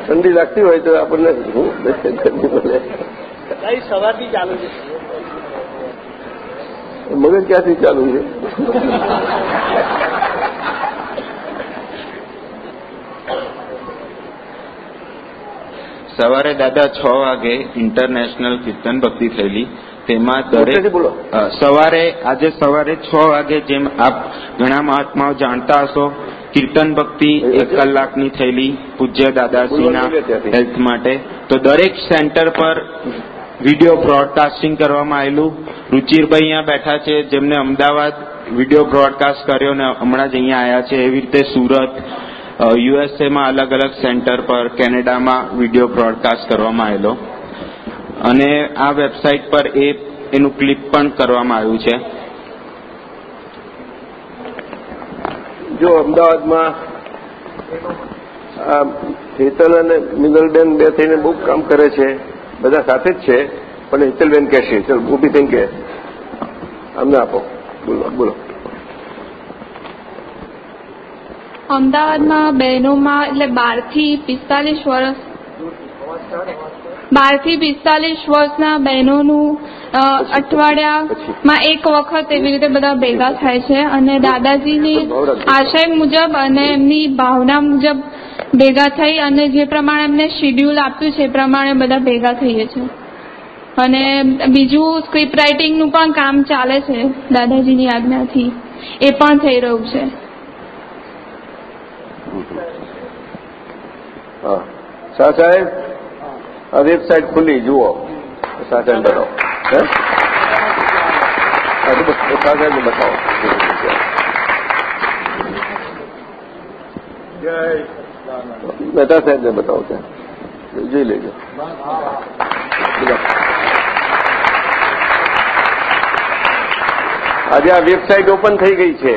ઠંડી લાગતી હોય તો આપણને ભાઈ સવારથી ચાલુ છે. મગજ ક્યાંથી ચાલુ છે? સવારે દાદા છ વાગે ઇન્ટરનેશનલ કીર્તન ભક્તિ થયેલી. તેમાં દરેક સવારે આજે સવારે છ વાગે જેમ આપ ઘણા મહાત્માઓ જાણતા હશો કીર્તન ભક્તિ એક કલાકની થયેલી પૂજ્ય દાદાશ્રીના હેલ્થ માટે. તો દરેક સેન્ટર પર વીડિયો બ્રોડકાસ્ટિંગ કરવામાં આવેલું. રુચિરભાઈ અહીંયા બેઠા છે, જેમને અમદાવાદ વીડિયો બ્રોડકાસ્ટ કર્યો ને હમણાં જ અહીંયા આવ્યા છે. એવી રીતે સુરત યુએસએમાં અલગ અલગ સેન્ટર પર, કેનેડામાં વીડિયો બ્રોડકાસ્ટ કરવામાં આવેલો. અને આ વેબસાઇટ પર એ, એનું ક્લિપ પણ કરવામાં આવ્યું છે. જો અમદાવાદમાં હેતલ અને મિનલબેન બે થઈને બહુ કામ કરે છે બધા સાથે જ છે પણ હિતલબેન કહેશે ચલ ગોપી થઈને કે અમને આપો. બોલો બોલો. અમદાવાદમાં બહેનોમાં એટલે બારથી પિસ્તાલીસ વર્ષ બારથી પિસ્તાલીસ વર્ષના બહેનોનું અઠવાડિયામાં એક વખત એવી રીતે બધા ભેગા થાય છે અને દાદાજીની આશય મુજબ અને એમની ભાવના મુજબ ભેગા થઈ અને જે પ્રમાણે એમને શિડ્યુલ આપ્યું છે એ પ્રમાણે બધા ભેગા થઈએ છીએ અને બીજું સ્ક્રિપ્ટ રાઇટિંગનું પણ કામ ચાલે છે દાદાજીની આજ્ઞાથી. એ પણ થઈ રહ્યું છે. હા. શાહ સાહેબ આ વેબસાઇટ ખુલ્લી જુઓ. શાહ સાહેબ બતાવો. શાહ બતાવો. મહેતા સાહેબને બતાવો ત્યાં જોઈ લેજો આજે આ વેબસાઇટ ઓપન થઈ ગઈ છે.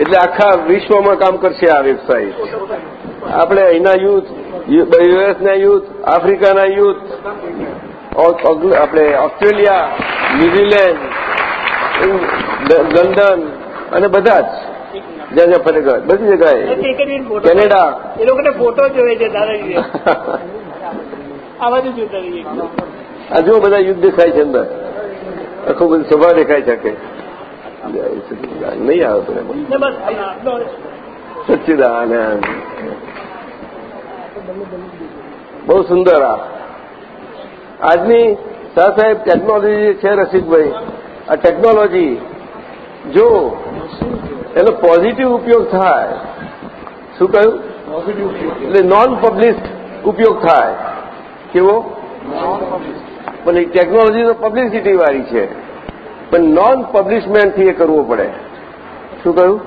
એટલે આખા વિશ્વમાં કામ કરશે આ વેબસાઇટ. આપણે અહીંના યુથ, યુએસના યુથ, આફ્રિકાના યુથ આપણે ઓસ્ટ્રેલિયા, ન્યુઝીલેન્ડ લંડન અને બધા જ. જ્યાં જ્યાં ફરી ગયા. બધી જગ્યાએ. કેનેડા. એ લોકોને ફોટો જોવે છે દાદાજી આ બધું જોતા બધા યુદ્ધ દેખાય છે અંદર. આખું બધું સભા દેખાય છે કે નહીં આવે તો એમાં. ને સચ્ચિદાનંદ. બહુ સુંદર આ. આજની શાહ સાહેબ ટેકનોલોજી છે રસિકભાઈ. આ ટેકનોલોજી જો એનો પોઝિટિવ ઉપયોગ થાય શું કહ્યું? એટલે નોન પબ્લિસ્ડ ઉપયોગ થાય. કેવો? પણ એ ટેકનોલોજી તો પબ્લિસિટી વાળી છે. પણ નોન પબ્લિશમેન્ટથી એ કરવું પડે. શું કહ્યું.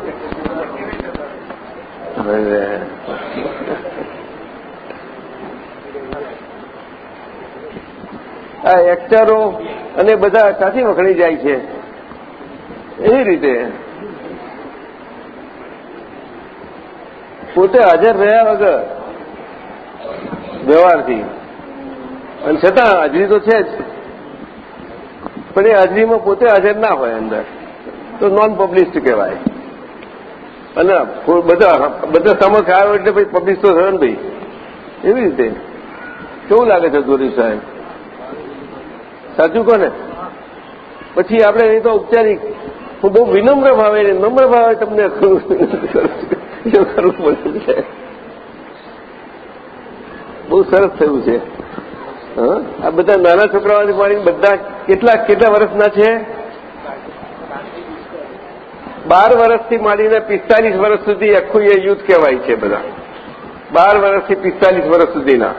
આ એક્ટરો અને બધા કાથી વખણી જાય છે? એવી રીતે. પોતે હાજર રહ્યા વગર વ્યવહારથી. અને છતાં હાજરી તો છે જ. પણ એ હાજરીમાં પોતે હાજર ના હોય અંદર. તો નોન પબ્લિસ્ટ કહેવાય. અને બધા બધા સમક્ષ આવ્યો એટલે ભાઈ પબ્લિશ તો થયો ને ભાઈ. એવી રીતે. કેવું લાગે છે ગુરુ સાહેબ? સાચું કોને પછી આપણે એ તો ઔપચારિક હું બહુ વિનમ્ર ભાવે નમ્ર ભાવે તમને કરવું પડે છે. બહુ સરસ થયું છે. આ બધા નાના છોકરાઓથી મારી બધા કેટલા કેટલા વર્ષના છે? બાર વર્ષથી માંડીને પિસ્તાલીસ વર્ષ સુધી આખું એ યુદ્ધ કહેવાય છે બધા. બાર વર્ષથી પિસ્તાલીસ વર્ષ સુધીના.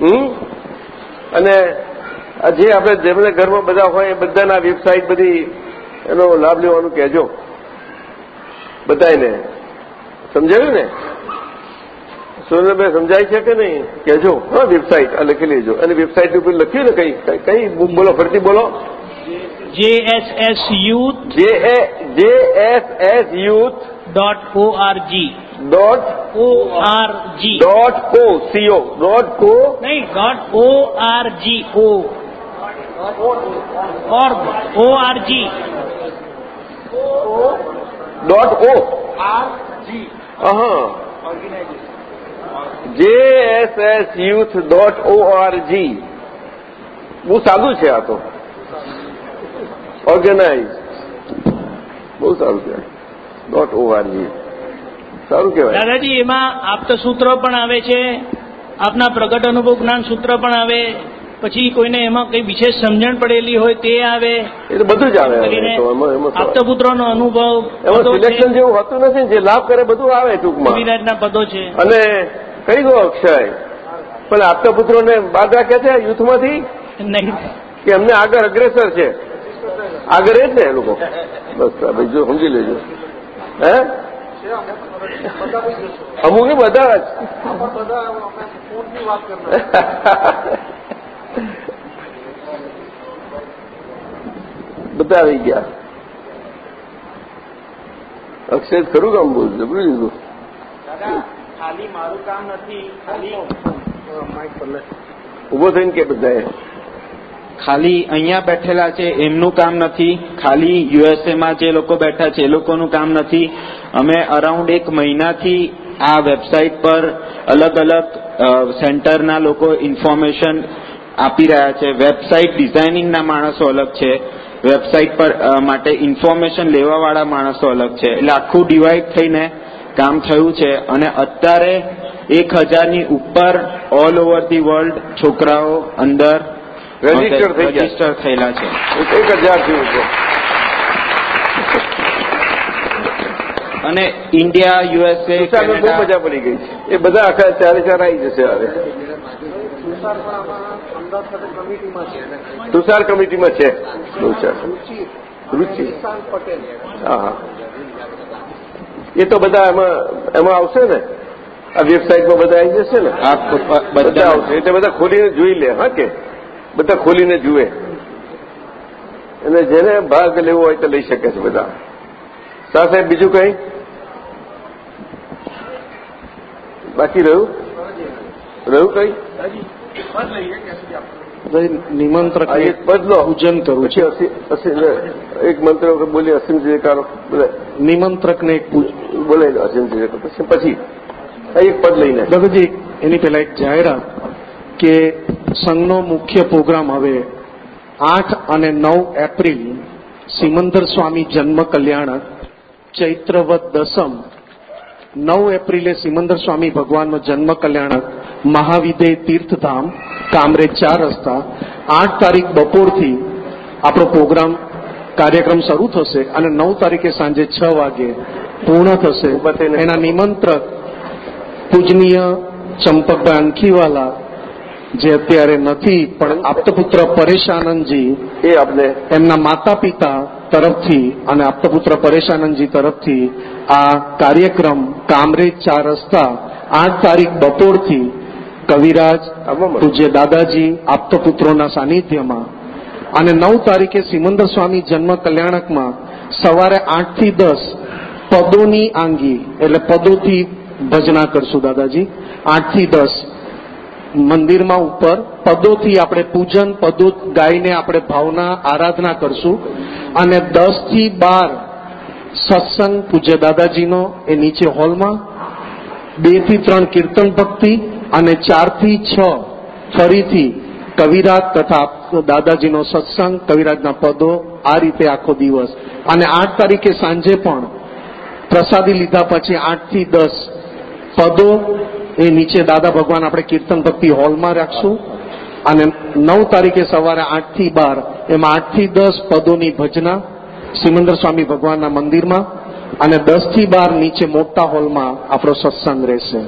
હમ? અને જે આપણે જેમને ઘરમાં બધા હોય એ બધાના વેબસાઇટ બધી એનો લાભ લેવાનું કહેજો. બધાને સમજાયું ને? સુરેન્દ્રભાઈ સમજાય છે કે નહીં? કહેજો. હા વેબસાઇટ આ લખી લેજો. અને વેબસાઇટ ઉપર લખ્યું ને કઈ? કઈ- બોલો ફરતી બોલો. જેએસએસ યુથ જે એ J S S youth dot O R G dot O R G dot co C O dot co નહીં dot org o org org dot O હા J S S youth dot O R G બહુ સાદું છે આ તો. Organise બહુ સારું કહેવાય ડોટ ઓ આર જી સારું કહેવાય. દાદાજી એમાં આપતા સૂત્ર પણ આવે છે. આપના પ્રગટ અનુભવ જ્ઞાન સૂત્ર પણ આવે. પછી કોઈને એમાં કઈ વિશેષ સમજણ પડેલી હોય તે આવે. એ તો બધું જ આવે? આપતપુત્રનો અનુભવ એમાં સિલેક્શન જેવું હોતું નથી જે લાભ કરે બધું આવે ટૂંકમાં. કવિરાજના પદો છે. અને કઈ ગયો અક્ષય? પણ આપતા પુત્રોને બાદ રાખ્યા છે યુથમાંથી નહીં. કે એમને આગળ અગ્રેસર છે? આગળ એ જ ને એ લોકો. બસ બીજું સમજી લેજો. હે? અમુક બધા જ. બધા આવી ગયા. અક્ષય ખરું કામ બોલ જબરું લીધું ખાલી મારું કામ નથી ખાલી ઊભો થઈને કે બધાએ? ખાલી અહીંયા બેઠેલા છે એમનું કામ નથી. ખાલી યુએસએ માં જે લોકો બેઠા છે એ લોકોનું કામ નથી. અમે અરાઉન્ડ એક મહિનાથી આ વેબસાઇટ પર અલગ અલગ સેન્ટરના લોકો ઇન્ફોર્મેશન આપી રહ્યા છે. વેબસાઇટ ડિઝાઇનિંગના માણસો અલગ છે. વેબસાઇટ પર માટે ઇન્ફોર્મેશન લેવાવાળા માણસો અલગ છે. એટલે આખું ડિવાઈડ થઈને કામ થયું છે. અને અત્યારે એક હજારની ઉપર ઓલ ઓવર ધી વર્લ્ડ છોકરાઓ અંદર રજિસ્ટર થયેલા છે. એક હજાર જેવું છે. અને ઇન્ડિયા યુએસએ બહુ મજા પડી ગઈ. છે એ બધા આખા ચારે ચાર આવી જશે હવે. તુષાર કમિટીમાં છે. તુષાર. રુચિ હા હા. એ તો બધા એમાં એમાં આવશે ને? આ વેબસાઇટમાં બધા આવી જશે ને? બધા આવશે. એટલે બધા ખોલીને જોઈ લે હા કે? બધા ખોલીને જુએ. અને જેને ભાગ લેવો હોય તો લઈ શકે છે બધા. શાહ સાહેબ બીજું કઈ? બાકી રહ્યું? રહ્યું કઈ? નિમંત્રક એક બદલો. પૂજન અસી- અસી- એક મંત્ર વખત બોલી અસીમજી કારો બોલે નિમંત્રકને એક પૂજ બોલે અસીમજી પછી પછી. આ એક પદ લઈને. દાદાજી એની પહેલા એક જાહેરાત કે સંઘનો મુખ્ય પ્રોગ્રામ હવે આઠ અને નવ એપ્રિલ સિમંદર સ્વામી જન્મ કલ્યાણક ચૈત્રવત દસમ નવ એપ્રિલે સિમંદર સ્વામી ભગવાનનો જન્મ કલ્યાણક મહાવિદેય તીર્થધામ કામરેજ ચાર રસ્તા આઠ તારીખ બપોરથી આપણો પ્રોગ્રામ કાર્યક્રમ શરૂ થશે અને નવ તારીખે સાંજે છ વાગે પૂર્ણ થશે. એના નિમંત્રક પૂજનીય ચંપકભાઈ અંખીવાલા જે અત્યારે નથી પણ આપતપુત્ર પરેશાનંદજી એ આપણે એમના માતા પિતા તરફથી અને આપતપુત્ર પરેશાનંદજી તરફથી આ કાર્યક્રમ કામરેજ ચાર રસ્તા આઠ તારીખ બપોરથી કવિરાજ પૂજ્ય દાદાજી આપતપુત્રોના સાનિધ્યમાં. અને નવ તારીખે સિમંદર સ્વામી જન્મ કલ્યાણકમાં સવારે આઠથી દસ પદોની આંગી એટલે પદોથી ભજના કરશું દાદાજી આઠથી દસ મંદિરમાં ઉપર પદોથી આપણે પૂજન પદો ગાઈને આપણે ભાવના આરાધના કરશું અને દસથી બાર સત્સંગ પૂજ્ય દાદાજીનો એ નીચે હોલમાં બેથી ત્રણ કીર્તન ભક્તિ અને ચારથી છ ફરીથી કવિરાજ તથા દાદાજીનો સત્સંગ, કવિરાજના પદો આ રીતે આખો દિવસ. અને આઠ તારીખે સાંજે પણ પ્રસાદી લીધા પછી આઠથી દસ પદો એ નીચે દાદા ભગવાન આપણે કીર્તન ભક્તિ હોલમાં રાખશું. અને નવ તારીખે સવારે આઠથી બાર એમાં આઠથી દસ પદોની ભજના સિમંદર સ્વામી ભગવાનના મંદિરમાં અને દસથી બાર નીચે મોટા હોલમાં આપણો સત્સંગ રહેશે.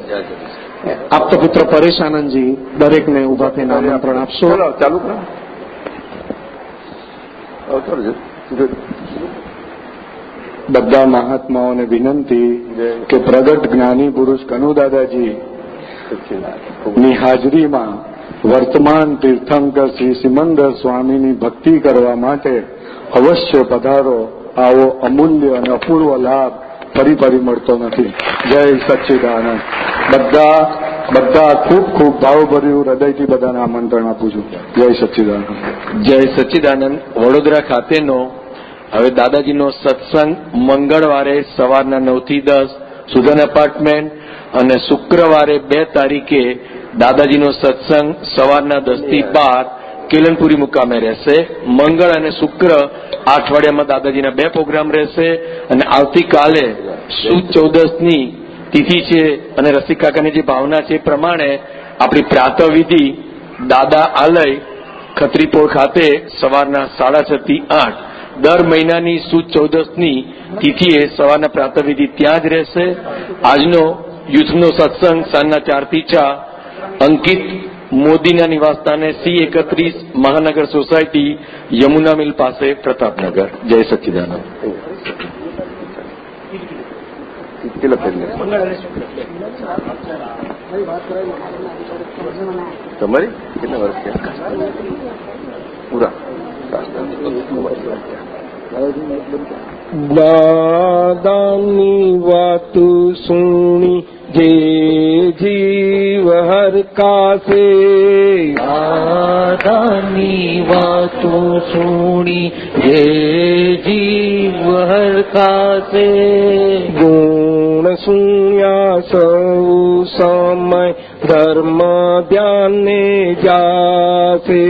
આપતો પુત્ર પરેશાનંદજી દરેકને ઊભા થઈને આમંત્રણ આપશો. ચાલુ. બધા મહાત્માઓને વિનંતી કે પ્રગટ જ્ઞાની પુરુષ કનુ દાદાજી ની હાજરીમાં વર્તમાન તીર્થંકર શ્રી સિમંદર સ્વામીની ભક્તિ કરવા માટે અવશ્ય પધારો. આવો અમૂલ્ય અને અપૂર્વ લાભ ફરી ફરી મળતો નથી. જય સચ્ચિદાનંદ. બધા બધા ખૂબ ખૂબ ભાવભર્યું હૃદયથી બધાને આમંત્રણ આપું છું. જય સચ્ચિદાનંદ. જય સચ્ચિદાનંદ. વડોદરા ખાતેનો હવે દાદાજીનો સત્સંગ મંગળવારે સવારના નવથી દસ. સુધન એપાર્ટમેન્ટ અને શુક્રવારે બે તારીખે દાદાજીનો સત્સંગ સવારના દસથી બાર કેલનપુરી મુકામે રહેશે. મંગળ અને શુક્ર આ અઠવાડિયામાં દાદાજીના બે પ્રોગ્રામ રહેશે અને આવતીકાલે સુદ ચૌદસની તિથિ છે અને રસિકાકાની જે ભાવના છે એ પ્રમાણે આપણી પ્રાતવિધિ દાદા આલય ખત્રીપોળ ખાતે સવારના સાડા છ થી આઠ. દર મહિનાની સુદ ચૌદસની તિથિએ સવારના પ્રાતવિધિ ત્યાં જ રહેશે. આજનો યુથનો સત્સંગ સાંજના ચારથી ચાર. અંકિત મોદીના નિવાસસ્થાને સી એકત્રીસ મહાનગર સોસાયટી યમુના મિલ પાસે પ્રતાપનગર. જય સચ્ચિદાનંદ તમારી? કેટલા વર્ષ થયા? પૂરા. દાદાની વાતુ સુણી જે જીવ હરકાશે દાદાની વાતો સુણી જે જીવ હરકાશે ગુણ સુણ્યા સૌ સમય ધર્મ ધ્યાને જાશે.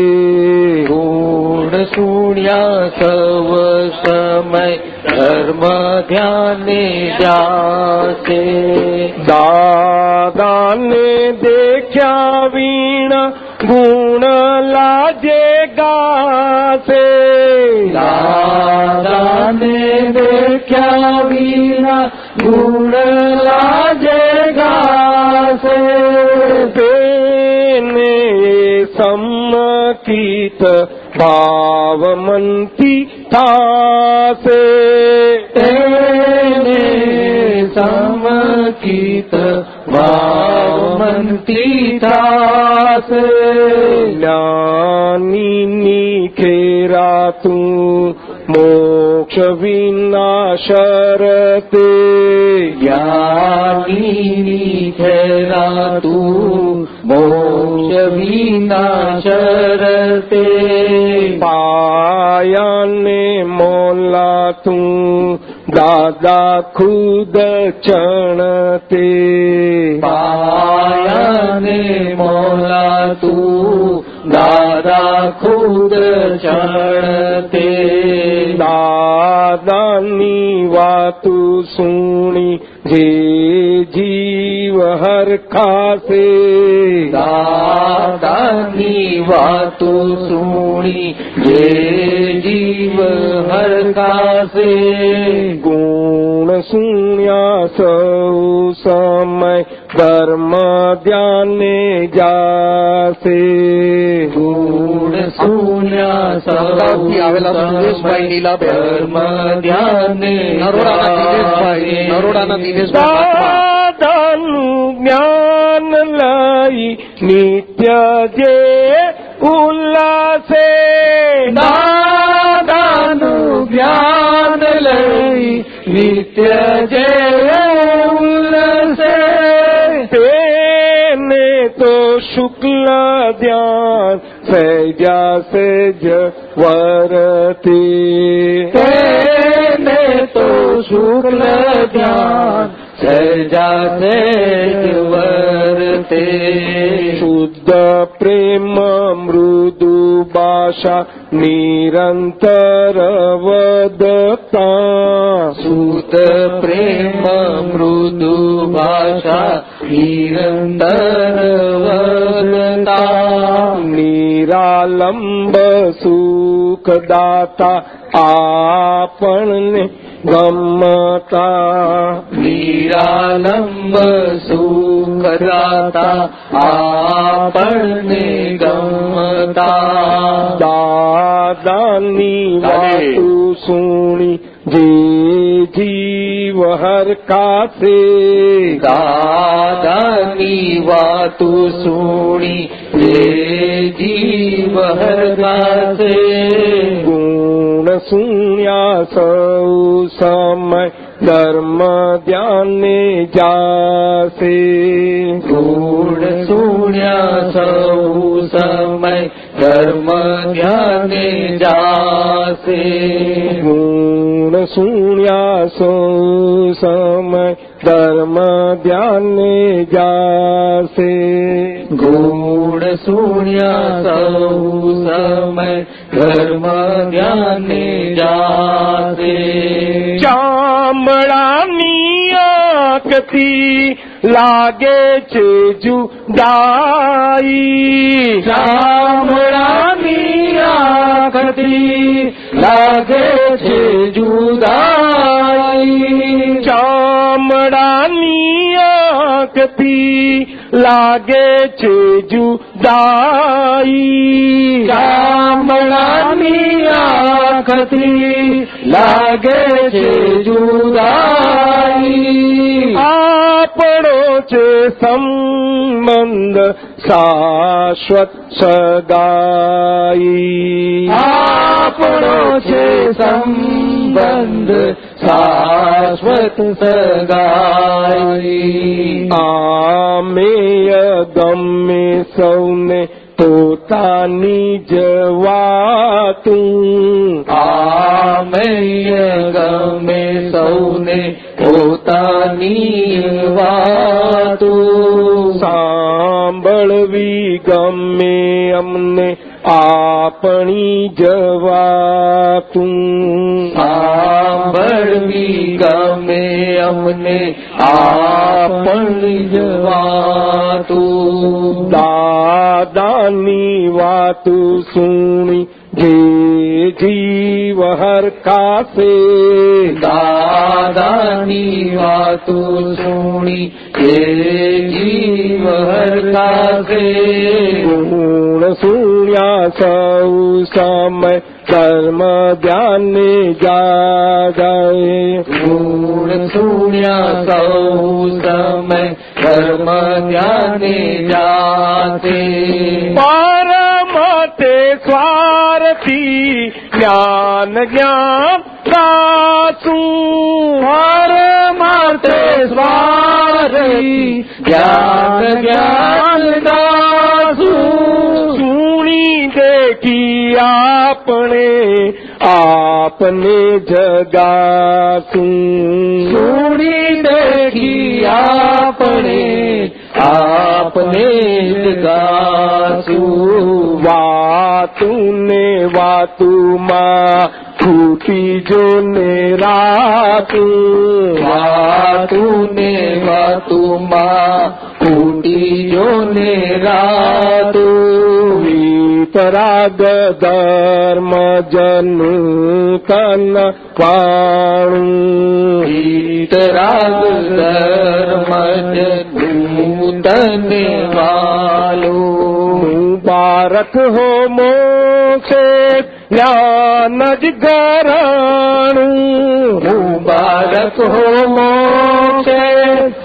ગુણ સુણ્યા સૌ સમય ધર્મ ધ્યાને જાશે દાદાને દેખ્યા વીણા ગુણ લાજે ગાશે દાદાને દેખ્યા વિના ગુણ લાજે ગાશે તેને સંમકિત ભાવમંતી થાશે તેને સમકિત જ્ઞાનીની ખેરાતું મોક્ષ ખેરાતું મોક્ષ વિના શરતે પાયાને મોલાતું દાદા ખુદ ચણતે પાયાને મોલાતું દાદા ખુદ ચણતે. દાદાની વાતુ સુણી જે જીવ હરખાશે દાદાની વાતો સુણી જે જીવ હરકાશે ગુણ સુણ્યા સૌ સમય ધર્મ ધ્યાને જાશે. ગુણ સુન્યા અમદાવાદથી આવેલા દિનેશભાઈ નીલાબેન. ધર્મ ધ્યાને નરોડાના દિનેશભાઈ, નરોડાના દિનેશભાઈ દાદાનું જ્ઞાન લઈ નિત્ય જે ઉલ્લાસે. દાદાનું જ્ઞાન લઈ નિત્ય જે ઉલ્લસે. તેને તો શુક્લ ધ્યાન સૈજા સેજ વરતી તેને તો શુક્લ ધ્યાન સજા વર્તે શુદ્ધ પ્રેમ મૃદુ ભાષા નિરંતર વદતા શુદ્ધ પ્રેમ મૃદુ ભાષા નિરંતર વદતા નિરાલંબ સુખદાતા આપણને ગમતા નિરાલંબ સુખદાતા આપણને ગમતા દાદાની વાતું સુણી જે જીવ હરકાશે દાદાની વાતો સુણી જે જીવ હરગાશે ગુણ સુણ્યા સૌ સમય ધર્મ ધ્યાને જાશે ગુણ સુણ્યા સૌ સમય ધર્મ ધ્યાને જાશે ગુણ સુણ્યા સો સમય ધર્મ ધ્યાને જાશે ગુણ સુણ્યા સૌ સમય ધર્મ ધ્યાને જાશે ચામડાની ताकती लागे चेजू दाई रानी लागे चे जुदाई चाम री लागे चे जुदाई આંખથી લાગે છે જુદાઈ આપણો છે સંબંધ શાશ્વત સદાઈ આપણો છે સંબંધ શાશ્વત સગાઈ આમેય ગમે સૌને પોતાની જવાતું આમય ગમે સૌને પોતાની વાતું. સાંભળવી ગમે અમને આપણી જવાતું. સાંભળવી ગમે અમને આપણી જવાતું. દાદાની વાતું સુણી જે જીવ હરકાશે દાદાની વાતું સુણી એ જીવ હરકાશે ગુણ સુણ્યા સૌ સમય કર્મ ધ્યાને જાગાય ગુણ સુણ્યા સૌ સમય કર્મ ધ્યાને જાતે. પરમતે સ્વાર્થી જ્ઞાન જ્ઞાન દાસું પરમતે સ્વારી જ્ઞાન જ્ઞાન દાસુ સુણી દેખી આપણે આપને જગાસું સુણી દેખી આપણે આપને ગાશું વાતું ને વાતુમાં છૂટી જો ને રાતું વાતું ને વાતુમાં ફૂટી જો ને રાતું. વિતરાગ ધર્મ જનુ તન પાણું વિતરાગ ધર્મ જનું તને વાલું હો મોક્ષે જ્ઞાન જ ગરાણું મુબારક હો મોક્ષે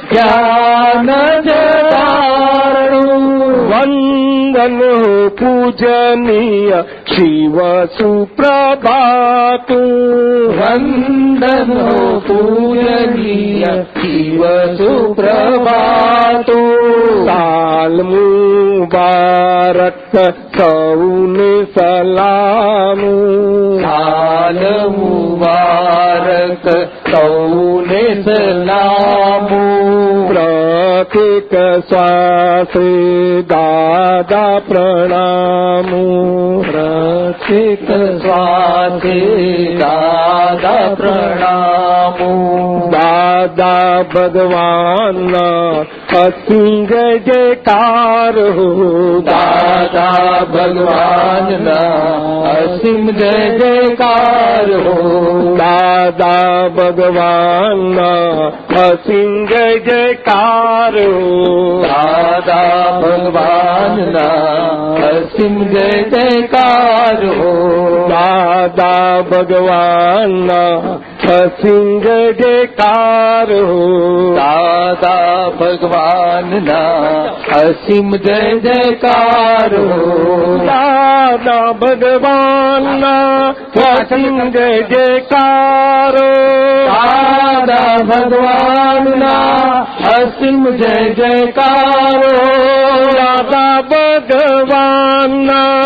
જ્ઞાન જતારણું વંદન હો પૂજનીય શિવ સુપ્રભાતું વંદન હો પૂજનીય શિવ સુપ્રભાતું સાલ મુબારક સૌને સલામું સાલ મુબારક સૌને સલામું પ્રતિક શ્વાસે દાદા પ્રણામું દાદા ભગવાનના અસિંગ જયકાર હો દાદા ભગવાનના અસિંગ જય જયકાર હો દાદા ભગવાનના અસિંગ જયકાર હો દાદા ભગવાનના અસિંગ જય જયકાર હો દાદા ભગવાનના અસિંગ જયકાર હો દાદા ભગવાનના અસીમ જય જયકાર હો દાદા ભગવાનના અસીમ જય જયકાર દાદા ભગવાનના અસીમ જય જયકાર દાદા ભગવાનના